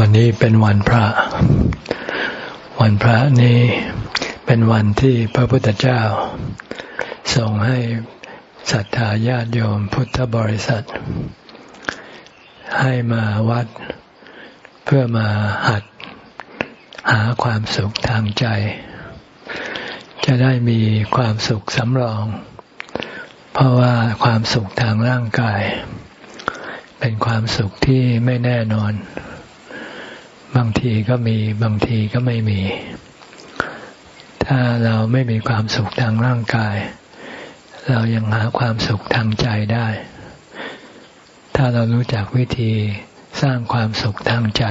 วันนี้เป็นวันพระ วันพระนี้เป็นวันที่พระพุทธเจ้าส่งให้ศรัทธาญาติโยมพุทธบริษัท ให้มาวัดเพื่อมาหัดหาความสุขทางใจ จะได้มีความสุขสำรอง เพราะว่าความสุขทางร่างกาย เป็นความสุขที่ไม่แน่นอน บางทีก็มีบางทีก็ไม่มี ถ้าเราไม่มีความสุขทางร่างกาย เรายังหาความสุขทางใจได้ ถ้าเรารู้จักวิธีสร้างความสุขทางใจ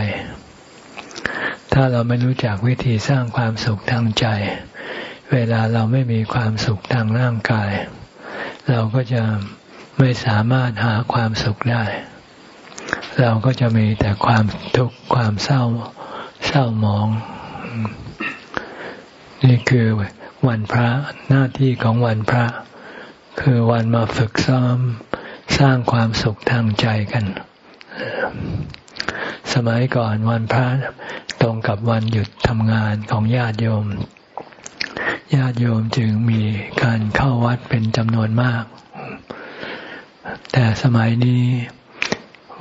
ถ้าเราไม่รู้จักวิธีสร้างความสุขทางใจ เวลาเราไม่มีความสุขทางร่างกาย เราก็จะไม่สามารถหาความสุขได้ เราก็จะมีแต่ความทุกข์ความเศร้าเศร้าหมอง นี่คือวันพระหน้าที่ของวันพระ คือวันมาฝึกซ้อมสร้างความสุขทางใจกัน สมัยก่อนวันพระตรงกับวันหยุดทำงานของญาติโยม ญาติโยมจึงมีการเข้าวัดเป็นจำนวนมาก แต่สมัยนี้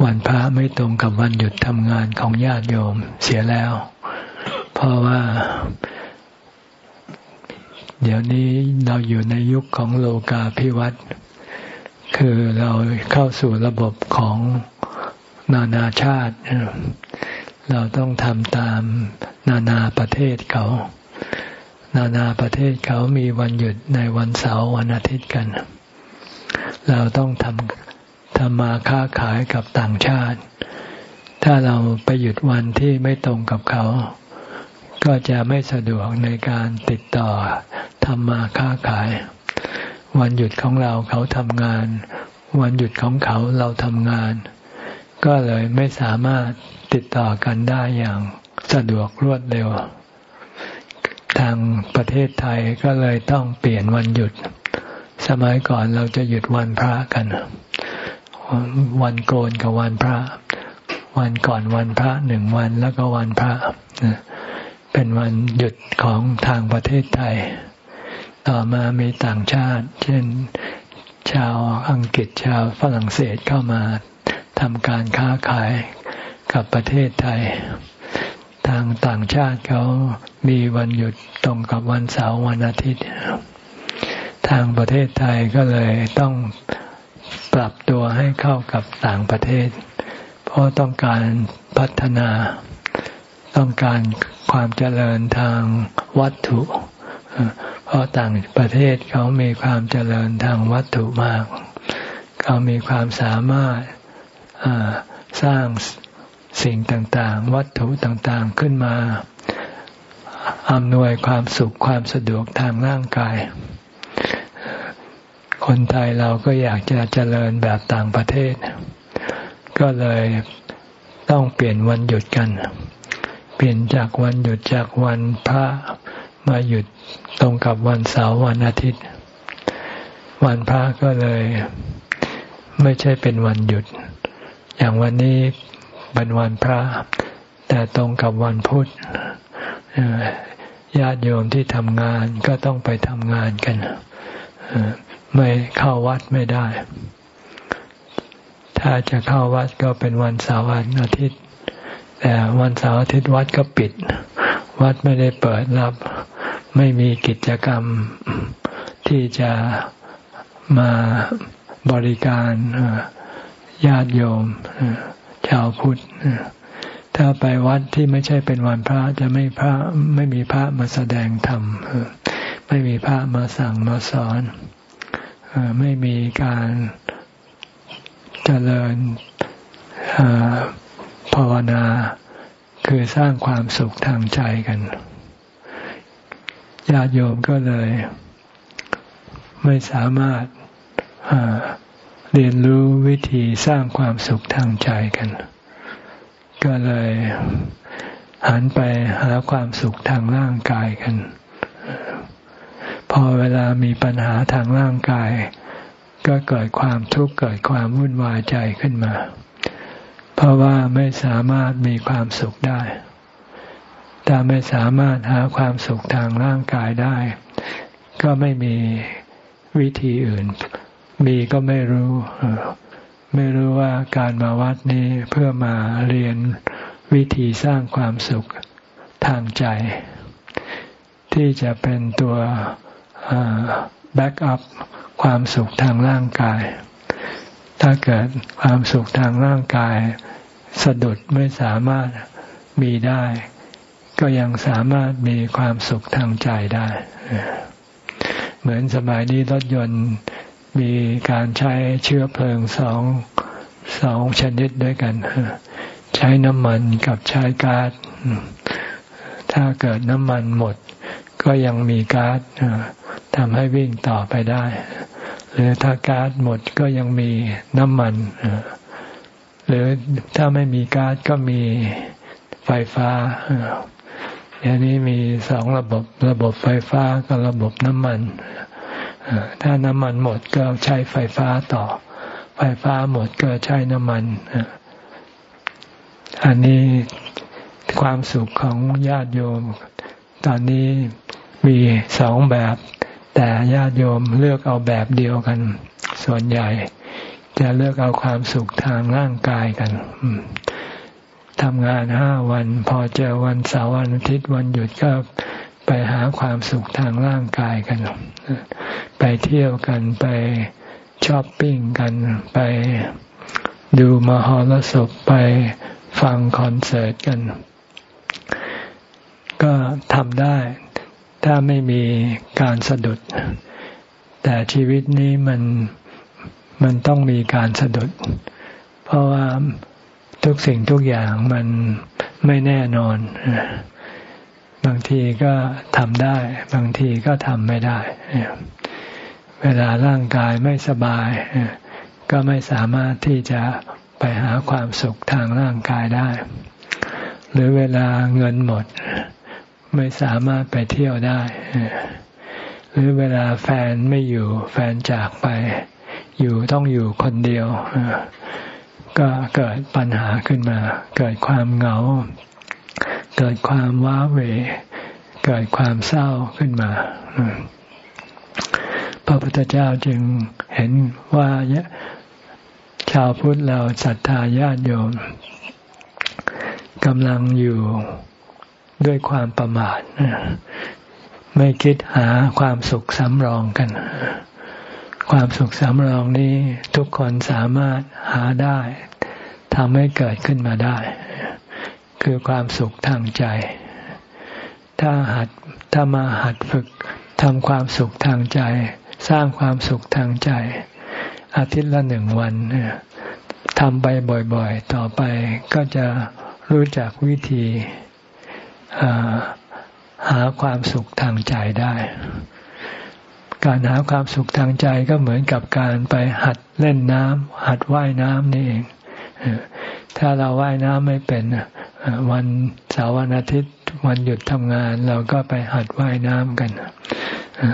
วันพระไม่ตรงกับวันหยุดทำงานของญาติโยมเสียแล้ว เพราะว่า เดี๋ยวนี้เราอยู่ในยุคของโลกาภิวัตน์คือเราเข้าสู่ระบบของนานาชาติ เราต้องทำตามนานาประเทศเขา นานาประเทศเขามีวันหยุดในวันเสาร์วันอาทิตย์กัน เราต้องทำ ทำมาค้าขายกับต่างชาติ ถ้าเราไปหยุดวันที่ไม่ตรงกับเขา ก็จะไม่สะดวกในการติดต่อทำมาค้าขาย วันหยุดของเราเขาทำงาน วันหยุดของเขาเราทำงาน ก็เลยไม่สามารถติดต่อกันได้อย่างสะดวกรวดเร็ว ทางประเทศไทยก็เลยต้องเปลี่ยนวันหยุด สมัยก่อนเราจะหยุดวันพระกัน วันโกนกับวันพระ วันก่อนวันพระหนึ่งวันแล้วก็วันพระเป็นวันหยุดของทางประเทศไทย ต่อมามีต่างชาติ เช่นชาวอังกฤษชาวฝรั่งเศสเข้ามาทำการค้าขายกับประเทศไทย ทางต่างชาติเขามีวันหยุดตรงกับวันเสาร์วันอาทิตย์ ทางประเทศไทยก็เลยต้อง ปรับตัวให้เข้ากับต่างประเทศ เพราะต้องการพัฒนา ต้องการความเจริญทางวัตถุ เพราะต่างประเทศเขามีความเจริญทางวัตถุมาก เขามีความสามารถสร้างสิ่งต่างๆ วัตถุต่างๆขึ้นมาอำนวยความสุขความสะดวกทางร่างกาย คนไทยเราก็อยากจะเจริญแบบต่างประเทศ ก็เลยต้องเปลี่ยนวันหยุดกัน เปลี่ยนจากวันหยุดจากวันพระมาหยุดตรงกับวันเสาร์วันอาทิตย์ วันพระก็เลย ไม่ใช่เป็นวันหยุด อย่างวันนี้เป็นวันพระ แต่ตรงกับวันพุธญาติโยมที่ทำงานก็ต้องไปทำงานกัน ไม่เข้าวัดไม่ได้ ถ้าจะเข้าวัดก็เป็นวันเสาร์วันอาทิตย์ แต่วันเสาร์อาทิตย์วัดก็ปิด วัดไม่ได้เปิดรับ ไม่มีกิจกรรมที่จะมาบริการญาติโยมชาวพุทธถ้าไปวัดที่ไม่ใช่เป็นวันพระจะไม่พระไม่มีพระมาแสดงธรรมไม่มีพระมาสั่งมาสอน ไม่มีการเจริญภาวนา คือสร้างความสุขทางใจกันญาติโยมก็เลย ไม่สามารถเรียนรู้วิธีสร้างความสุขทางใจกัน ก็เลยหันไปหาความสุขทางร่างกายกัน พอเวลามีปัญหาทางร่างกาย ก็เกิดความทุกข์เกิดความวุ่นวายใจขึ้นมา เพราะว่าไม่สามารถมีความสุขได้ ถ้าไม่สามารถหาความสุขทางร่างกายได้ ก็ไม่มีวิธีอื่น มีก็ไม่รู้ ไม่รู้ว่าการมาวัดนี้เพื่อมาเรียนวิธีสร้างความสุขทางใจ ที่จะเป็นตัว แบ็กอัพความสุขทางร่างกาย ถ้าเกิดความสุขทางร่างกาย สะดุดไม่สามารถมีได้ ก็ยังสามารถมีความสุขทางใจได้ เหมือนสมัยนี้รถยนต์มีการใช้เชื้อเพลิงสองสองชนิดด้วยกัน ใช้น้ำมันกับใช้ก๊าซถ้าเกิดน้ำมันหมด ก็ยังมีก๊าซทำให้วิ่งต่อไปได้ หรือถ้าก๊าซหมดก็ยังมีน้ำมันหรือถ้าไม่มีก๊าซก็มีไฟฟ้าอย่างนี้มีสองระบบระบบไฟฟ้ากับระบบน้ำมันถ้าน้ำมันหมดก็ใช้ไฟฟ้าต่อ ไฟฟ้าหมดก็ใช้น้ำมันอันนี้ความสุขของญาติโยม ตอนนี้มีสองแบบ แต่ญาติโยมเลือกเอาแบบเดียวกัน ส่วนใหญ่ จะเลือกเอาความสุขทางร่างกายกันทำงานห้าวัน พอเจอวันเสาร์วันอาทิตย์วันหยุดก็ไปหาความสุขทางร่างกายกัน ไปเที่ยวกันไปช้อปปิ้งกัน ไปดูมหรสพไปฟังคอนเสิร์ตกัน ก็ทำได้ ถ้าไม่มีการสะดุด แต่ชีวิตนี้มันมันต้องมีการสะดุด เพราะว่าทุกสิ่งทุกอย่างมันไม่แน่นอน บางทีก็ทำได้ บางทีก็ทำไม่ได้ เวลาร่างกายไม่สบาย ก็ไม่สามารถที่จะไปหาความสุขทางร่างกายได้ หรือเวลาเงินหมด ไม่สามารถไปเที่ยวได้ หรือเวลาแฟนไม่อยู่แฟนจากไป อยู่ต้องอยู่คนเดียว ก็เกิดปัญหาขึ้นมา เกิดความเหงา เกิดความว้าเหวเกิดความเศร้าขึ้นมาพระพุทธเจ้าจึงเห็นว่าชาวพุทธเราศรัทธาญาติโยมกำลังอยู่ ด้วยความประมาทไม่คิดหาความสุขสำรองกัน ความสุขสำรองนี้ทุกคนสามารถหาได้ทำให้เกิดขึ้นมาได้ คือความสุขทางใจ ถ้าหัดถ้ามาหัดฝึกทำความสุขทางใจ สร้างความสุขทางใจ อาทิตย์ละหนึ่งวันทำไปบ่อยๆ ต่อไปก็จะรู้จักวิธี หาความสุขทางใจได้ การหาความสุขทางใจก็เหมือนกับการไปหัดเล่นน้ำหัดว่ายน้ำนี่เอง ถ้าเราว่ายน้ำไม่เป็นวันเสาร์วันอาทิตย์วันหยุดทำงาน เราก็ไปหัดว่ายน้ำกัน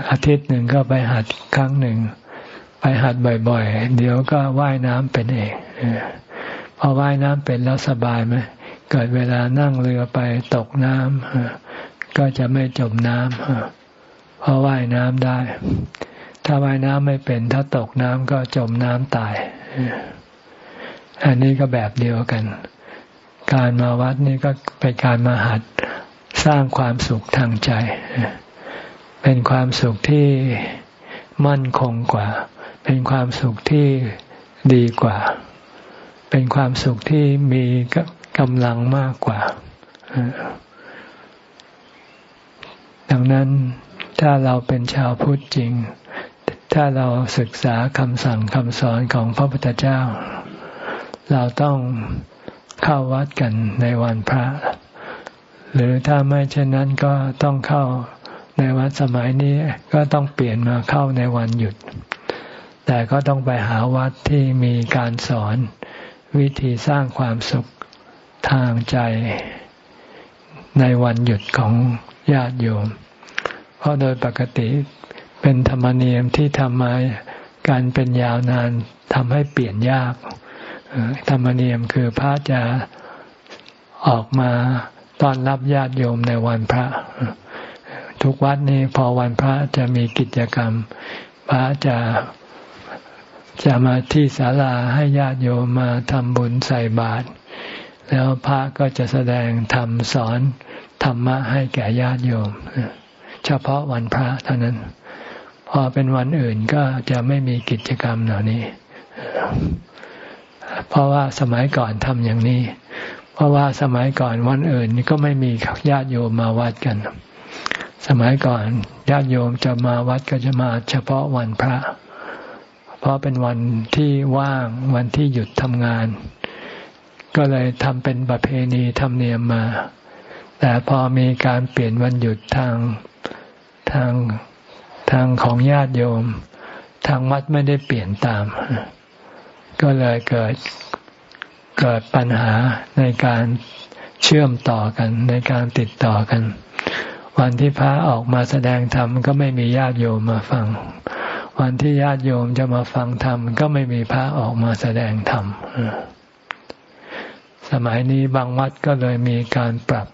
อาทิตย์หนึ่งก็ไปหัดครั้งหนึ่ง ไปหัดบ่อย ๆ เดี๋ยวก็ว่ายน้ำเป็นเองพอว่ายน้ำเป็นแล้วสบายไหม เกิดเวลานั่งเรือไปตกน้ำก็จะไม่จมน้ำเพอว่ายน้ำได้ ถ้าว่ายน้ำไม่เป็น ถ้าตกน้ำก็จมน้ำตาย อันนี้ก็แบบเดียวกัน การมาวัดนี่ก็เป็นการมาหัดสร้างความสุขทางใจ เป็นความสุขที่มั่นคงกว่า เป็นความสุขที่ดีกว่า เป็นความสุขที่มี กำลังมากกว่า ดังนั้นถ้าเราเป็นชาวพุทธจริง ถ้าเราศึกษาคำสั่งคำสอนของพระพุทธเจ้า เราต้องเข้าวัดกันในวันพระ หรือถ้าไม่เช่นนั้นก็ต้องเข้าในวัดสมัยนี้ก็ต้องเปลี่ยนมาเข้าในวันหยุด แต่ก็ต้องไปหาวัดที่มีการสอนวิธีสร้างความสุข ทางใจในวันหยุดของญาติโยม เพราะโดยปกติเป็นธรรมเนียมที่ทำมาการเป็นยาวนานทำให้เปลี่ยนยาก ธรรมเนียมคือพระจะออกมาต้อนรับญาติโยมในวันพระ ทุกวัดนี้พอวันพระจะมีกิจกรรม พระจะจะมาที่ศาลาให้ญาติโยมมาทำบุญใส่บาตร แล้วพระก็จะแสดงธรรมสอนธรรมะให้แก่ญาติโยม เฉพาะวันพระเท่านั้น พอเป็นวันอื่นก็จะไม่มีกิจกรรมเหล่านี้ เพราะว่าสมัยก่อนทำอย่างนี้ เพราะว่าสมัยก่อนวันอื่นก็ไม่มีญาติโยมมาวัดกัน สมัยก่อนญาติโยมจะมาวัดก็จะมาเฉพาะวันพระ เพราะเป็นวันที่ว่างวันที่หยุดทำงาน ก็เลยทำเป็นประเพณีธรรมเนียมมา แต่พอมีการเปลี่ยนวันหยุดทางทางทางของญาติโยม ทางวัดไม่ได้เปลี่ยนตาม ก็เลยเกิดเกิดปัญหาในการเชื่อมต่อกันในการติดต่อกัน วันที่พระออกมาแสดงธรรมก็ไม่มีญาติโยมมาฟัง วันที่ญาติโยมจะมาฟังธรรมก็ไม่มีพระออกมาแสดงธรรม สมัยนี้บางวัดก็เลยมีการปรับ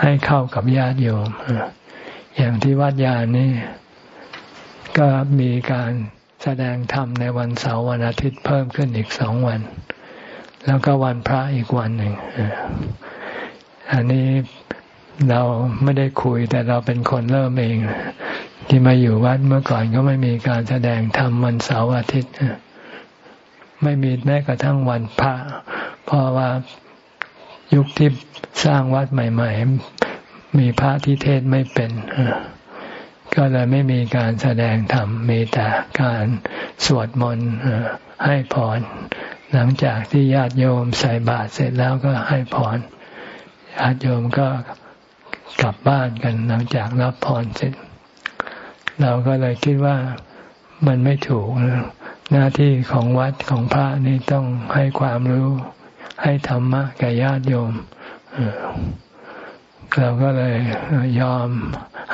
ให้เข้ากับญาติโยม อย่างที่วัดยานี่ก็มีการแสดงธรรมในวันเสาร์วันอาทิตย์เพิ่มขึ้นอีกสองวัน แล้วก็วันพระอีกวันหนึ่งอันนี้เราไม่ได้คุยแต่เราเป็นคนเริ่มเอง ที่มาอยู่วัดเมื่อก่อนก็ไม่มีการแสดงธรรมวันเสาร์อาทิตย์ไม่มีแม้กระทั่งวันพระ เพราะว่ายุคที่สร้างวัดใหม่ ๆ มีพระที่เทศไม่เป็น ก็เลยไม่มีการแสดงธรรม มีแต่การสวดมนต์ให้พร หลังจากที่ญาติโยมใส่บาตรเสร็จแล้วก็ให้พร ญาติโยมก็กลับบ้านกันหลังจากรับพรเสร็จ เราก็เลยคิดว่ามันไม่ถูก หน้าที่ของวัดของพระนี่ต้องให้ความรู้ ให้ธรรมะแก่ญาติโยมเราก็เลยยอม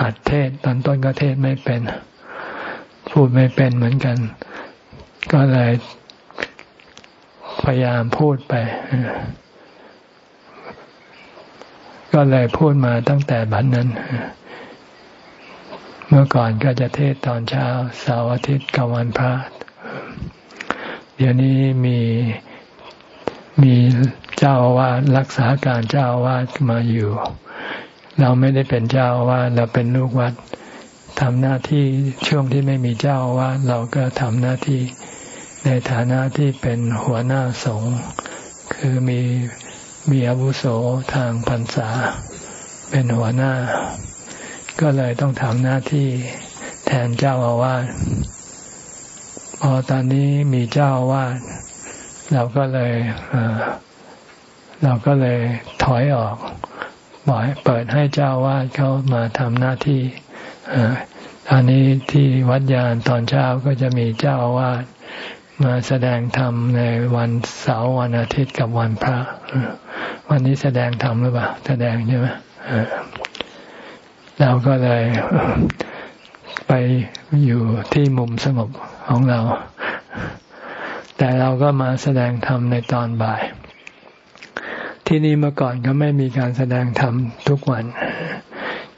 หัดเทศตอนต้นก็เทศไม่เป็น พูดไม่เป็นเหมือนกัน ก็เลยพยายามพูดไป ก็เลยพูดมาตั้งแต่บัดนนั้น เมื่อก่อนก็จะเทศตอนเช้าเสาร์อาทิตย์กับวันพระ เดี๋ยวนี้มี มีเจ้าอาวาสรักษาการเจ้าอาวาสมาอยู่ เราไม่ได้เป็นเจ้าอาว่าเราเป็นลูกวัดทำหน้าที่ช่วงที่ไม่มีเจ้าอาว่าเราก็ทำหน้าที่ในฐานะที่เป็นหัวหน้าสงฆ์คือมีมีอาวุโสทางพรรษา เป็นหัวหน้า ก็เลยต้องทำหน้าที่แทนเจ้าอาวาสพอตอนนี้มีเจ้าอาวาส เราก็เลยเราก็เลยถอยออกปล่อยเปิดให้เจ้าวาดเขามาทำหน้าที่ตอนนี้ที่วัดยานตอนเช้าก็จะมีเจ้าวาดมาแสดงธรรมในวันเสาร์วันอาทิตย์กับวันพระ วันนี้แสดงธรรมหรือเปล่าแสดงใช่ไหมเราก็เลยไปอยู่ที่มุมสงบของเรา แต่เราก็มาแสดงธรรมในตอนบ่าย ที่นี่เมื่อก่อนก็ไม่มีการแสดงธรรมทุกวัน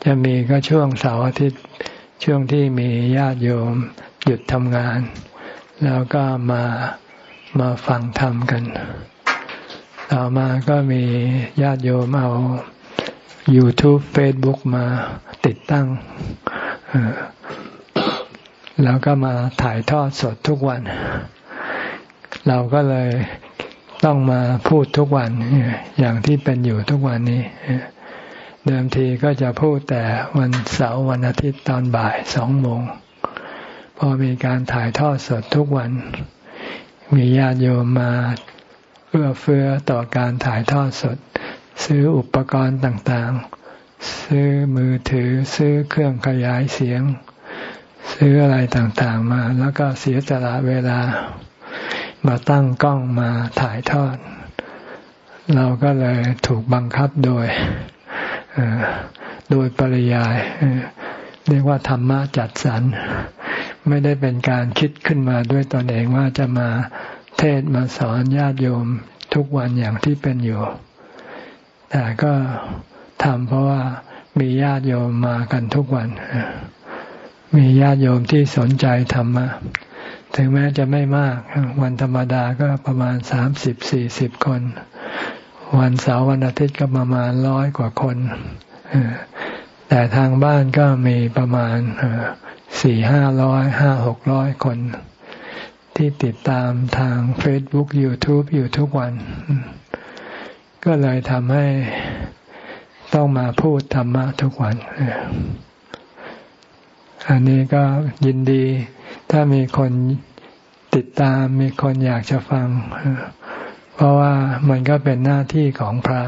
จะมีก็ช่วงเสาร์อาทิตย์ช่วงที่มีญาติโยมหยุดทำงาน แล้วก็มามาฟังธรรมกัน ต่อมาก็มีญาติโยมเอา YouTube Facebook มาติดตั้ง แล้วก็มาถ่ายทอดสดทุกวัน เราก็เลยต้องมาพูดทุกวันอย่างที่เป็นอยู่ทุกวันนี้ เดิมทีก็จะพูดแต่วันเสาร์วันอาทิตย์ตอนบ่ายสองโมง พอมีการถ่ายทอดสดทุกวัน มีญาติโยมมาเอื้อเฟื้อต่อการถ่ายทอดสด ซื้ออุปกรณ์ต่างๆ ซื้อมือถือซื้อเครื่องขยายเสียง ซื้ออะไรต่างๆมา แล้วก็เสียสละเวลา มาตั้งกล้องมาถ่ายทอด เราก็เลยถูกบังคับโดยโดยปริยายเรียกว่าธรรมะจัดสรรไม่ได้เป็นการคิดขึ้นมาด้วยตนเองว่าจะมาเทศมาสอนญาติโยมทุกวันอย่างที่เป็นอยู่ แต่ก็ทำเพราะว่ามีญาติโยมมากันทุกวัน มีญาติโยมที่สนใจธรรมะ ถึงแม้จะไม่มาก วันธรรมดาก็ประมาณสามสิบสี่สิบคน วันเสาร์วันอาทิตย์ก็ประมาณร้อยกว่าคน แต่ทางบ้านก็มีประมาณสี่ห้าร้อยห้าหกร้อยคน ที่ติดตามทาง Facebook YouTube อยู่ทุกวัน ก็เลยทำให้ต้องมาพูดธรรมะทุกวัน อันนี้ก็ยินดี ถ้ามีคนติดตามมีคนอยากจะฟัง เพราะว่ามันก็เป็นหน้าที่ของพระ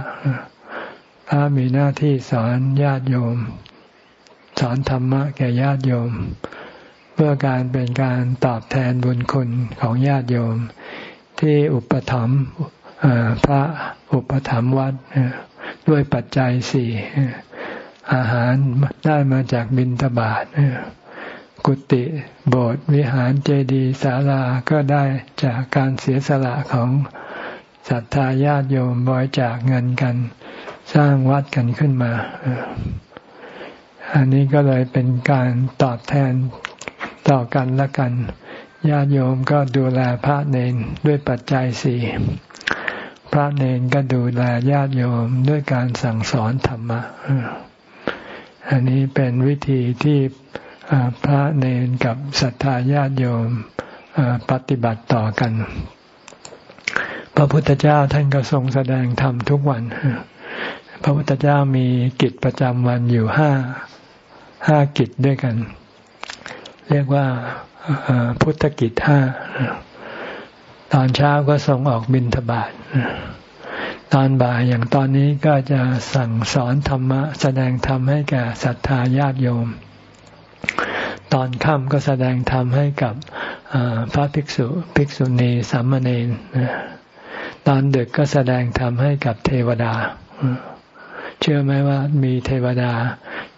พระมีหน้าที่สอนญาติโยม สอนธรรมะแก่ญาติโยม เพื่อการเป็นการตอบแทนบุญคุณของญาติโยม ที่อุปถัมภ์พระอุปถัมภ์วัดด้วยปัจจัยสี่อาหารได้มาจากบินตบาท กุฏิโบสถ์วิหารเจดีย์ศาลาก็ได้จากการเสียสละของศรัทธาญาติโยมบริจาคเงินกัน สร้างวัดกันขึ้นมา อันนี้ก็เลยเป็นการตอบแทนต่อกันละกัน ญาติโยมก็ดูแลพระเนนด้วยปัจจัยสี่พระเนนก็ดูแลญาติโยมด้วยการสั่งสอนธรรมะอันนี้เป็นวิธีที่ พระเนนกับศรัทธาญาติโยมปฏิบัติต่อกัน พระพุทธเจ้าท่านก็ทรงแสดงธรรมทุกวัน พระพุทธเจ้ามีกิจประจำวันอยู่ห้าห้ากิจด้วยกัน เรียกว่าพุทธกิจห้าตอนเช้าก็ส่งออกบินทบาทตอนบ่ายอย่างตอนนี้ก็จะสั่งสอนธรรมะ แสดงธรรมให้แก่ศรัทธาญาติโยม ตอนค่ำก็แสดงธรรมให้กับพระภิกษุภิกษุณีสามเณรตอนดึกก็แสดงธรรมให้กับเทวดา เชื่อไหมว่ามีเทวดา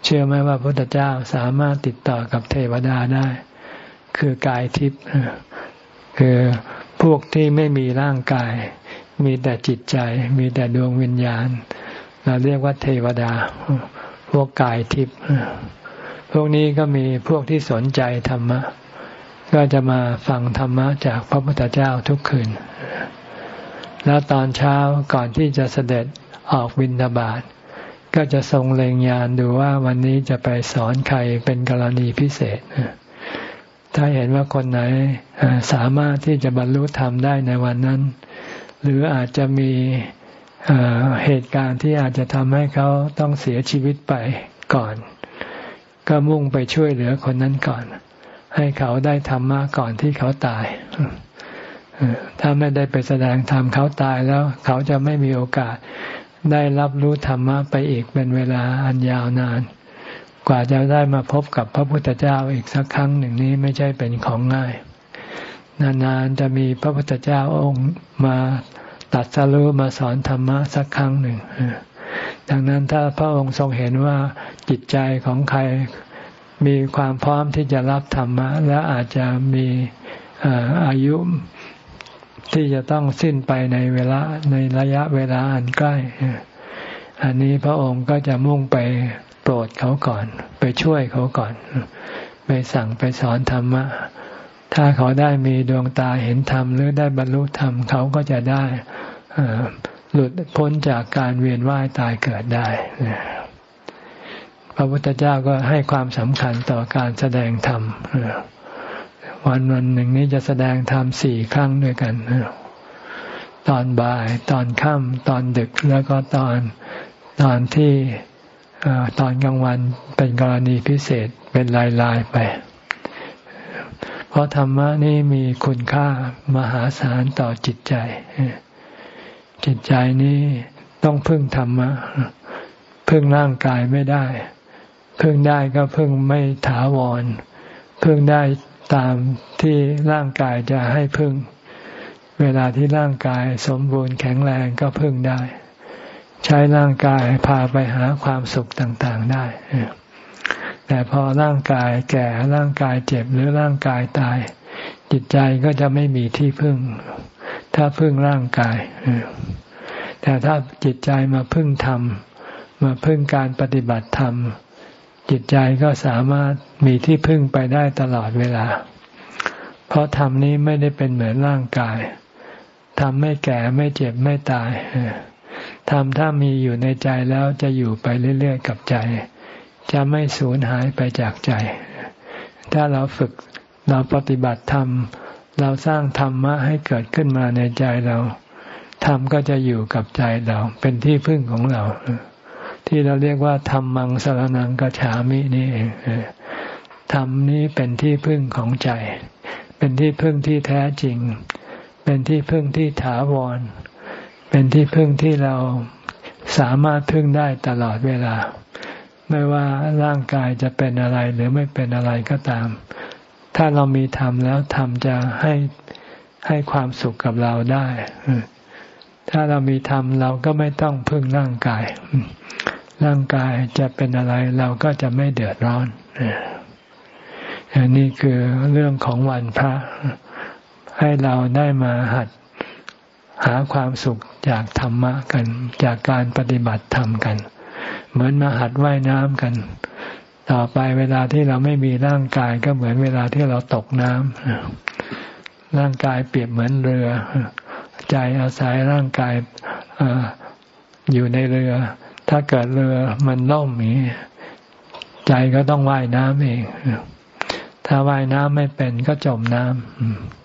เชื่อไหมว่าพระพุทธเจ้าสามารถติดต่อกับเทวดาได้ คือกายทิพย์คือพวกที่ไม่มีร่างกาย มีแต่จิตใจ มีแต่ดวงวิญญาณ เราเรียกว่าเทวดา พวกกายทิพย์ พวกนี้ก็มีพวกที่สนใจธรรมะ ก็จะมาฟังธรรมะจากพระพุทธเจ้าทุกคืน แล้วตอนเช้าก่อนที่จะเสด็จออกบินทบาทก็จะทรงเล็งยานดูว่าวันนี้จะไปสอนใครเป็นกรณีพิเศษ ถ้าเห็นว่าคนไหนสามารถที่จะบรรลุธรรมได้ในวันนั้น หรืออาจจะมีเหตุการณ์ที่อาจจะทำให้เขาต้องเสียชีวิตไปก่อน ก็มุ่งไปช่วยเหลือคนนั้นก่อน ให้เขาได้ธรรมะก่อนที่เขาตายถ้าไม่ได้ไปแสดงธรรมเขาตายแล้ว เขาจะไม่มีโอกาสได้รับรู้ธรรมะไปอีกเป็นเวลาอันยาวนาน กว่าจะได้มาพบกับพระพุทธเจ้าอีกสักครั้งหนึ่งนี้ไม่ใช่เป็นของง่าย นานๆจะมีพระพุทธเจ้าองค์มาตัดสรู้มาสอนธรรมะสักครั้งหนึ่ง ดังนั้นถ้าพระองค์ทรงเห็นว่าจิตใจของใครมีความพร้อมที่จะรับธรรมะ และอาจจะมีอายุที่จะต้องสิ้นไปในเวลาในระยะเวลาอันใกล้ อันนี้พระองค์ก็จะมุ่งไปโปรดเขาก่อน ไปช่วยเขาก่อน ไปสั่งไปสอนธรรมะ ถ้าเขาได้มีดวงตาเห็นธรรมหรือได้บรรลุธรรมเขาก็จะได้ หลุดพ้นจากการเวียนว่ายตายเกิดได้ พระพุทธเจ้าก็ให้ความสำคัญต่อการแสดงธรรมวันวันหนึ่งนี้จะแสดงธรรมสี่ครั้งด้วยกัน ตอนบ่าย ตอนค่ำตอนดึกแล้วก็ตอนตอนที่ตอนกลางวันเป็นกรณีพิเศษเป็นลายๆไป เพราะธรรมะนี่มีคุณค่ามหาศาลต่อจิตใจ จิตใจนี้ต้องพึ่งธรรมะพึ่งร่างกายไม่ได้ พึ่งได้ก็พึ่งไม่ถาวร พึ่งได้ตามที่ร่างกายจะให้พึ่ง เวลาที่ร่างกายสมบูรณ์แข็งแรงก็พึ่งได้ ใช้ร่างกายพาไปหาความสุขต่างๆได้ แต่พอร่างกายแก่ร่างกายเจ็บหรือร่างกายตาย จิตใจก็จะไม่มีที่พึ่ง ถ้าพึ่งร่างกาย แต่ถ้าจิตใจมาพึ่งธรรม มาพึ่งการปฏิบัติธรรม จิตใจก็สามารถมีที่พึ่งไปได้ตลอดเวลา เพราะธรรมนี้ไม่ได้เป็นเหมือนร่างกายธรรมไม่แก่ไม่เจ็บไม่ตายธรรมถ้ามีอยู่ในใจแล้วจะอยู่ไปเรื่อยๆกับใจ จะไม่สูญหายไปจากใจ ถ้าเราฝึกเราปฏิบัติธรรม เราสร้างธรรมะให้เกิดขึ้นมาในใจเราธรรมก็จะอยู่กับใจเรา เป็นที่พึ่งของเรา ที่เราเรียกว่าธรรมังสารนังกัจฉามินี่เองธรรมนี้เป็นที่พึ่งของใจ เป็นที่พึ่งที่แท้จริง เป็นที่พึ่งที่ถาวร เป็นที่พึ่งที่เราสามารถพึ่งได้ตลอดเวลา ไม่ว่าร่างกายจะเป็นอะไรหรือไม่เป็นอะไรก็ตาม ถ้าเรามีธรรมแล้วธรรมจะให้ให้ความสุขกับเราได้ ถ้าเรามีธรรมเราก็ไม่ต้องพึ่งร่างกาย ร่างกายจะเป็นอะไรเราก็จะไม่เดือดร้อนอันนี้คือเรื่องของวันพระ ให้เราได้มาหัดหาความสุขจากธรรมะกัน จากการปฏิบัติธรรมกัน เหมือนมาหัดว่ายน้ำกัน ต่อไปเวลาที่เราไม่มีร่างกายก็เหมือนเวลาที่เราตกน้ำร่างกายเปรียบเหมือนเรือ ใจอาศัยร่างกายออยู่ในเรือ ถ้าเกิดเรือมันล่มมีใจก็ต้องว่ายน้ำเอง ถ้าว่ายน้ำไม่เป็นก็จมน้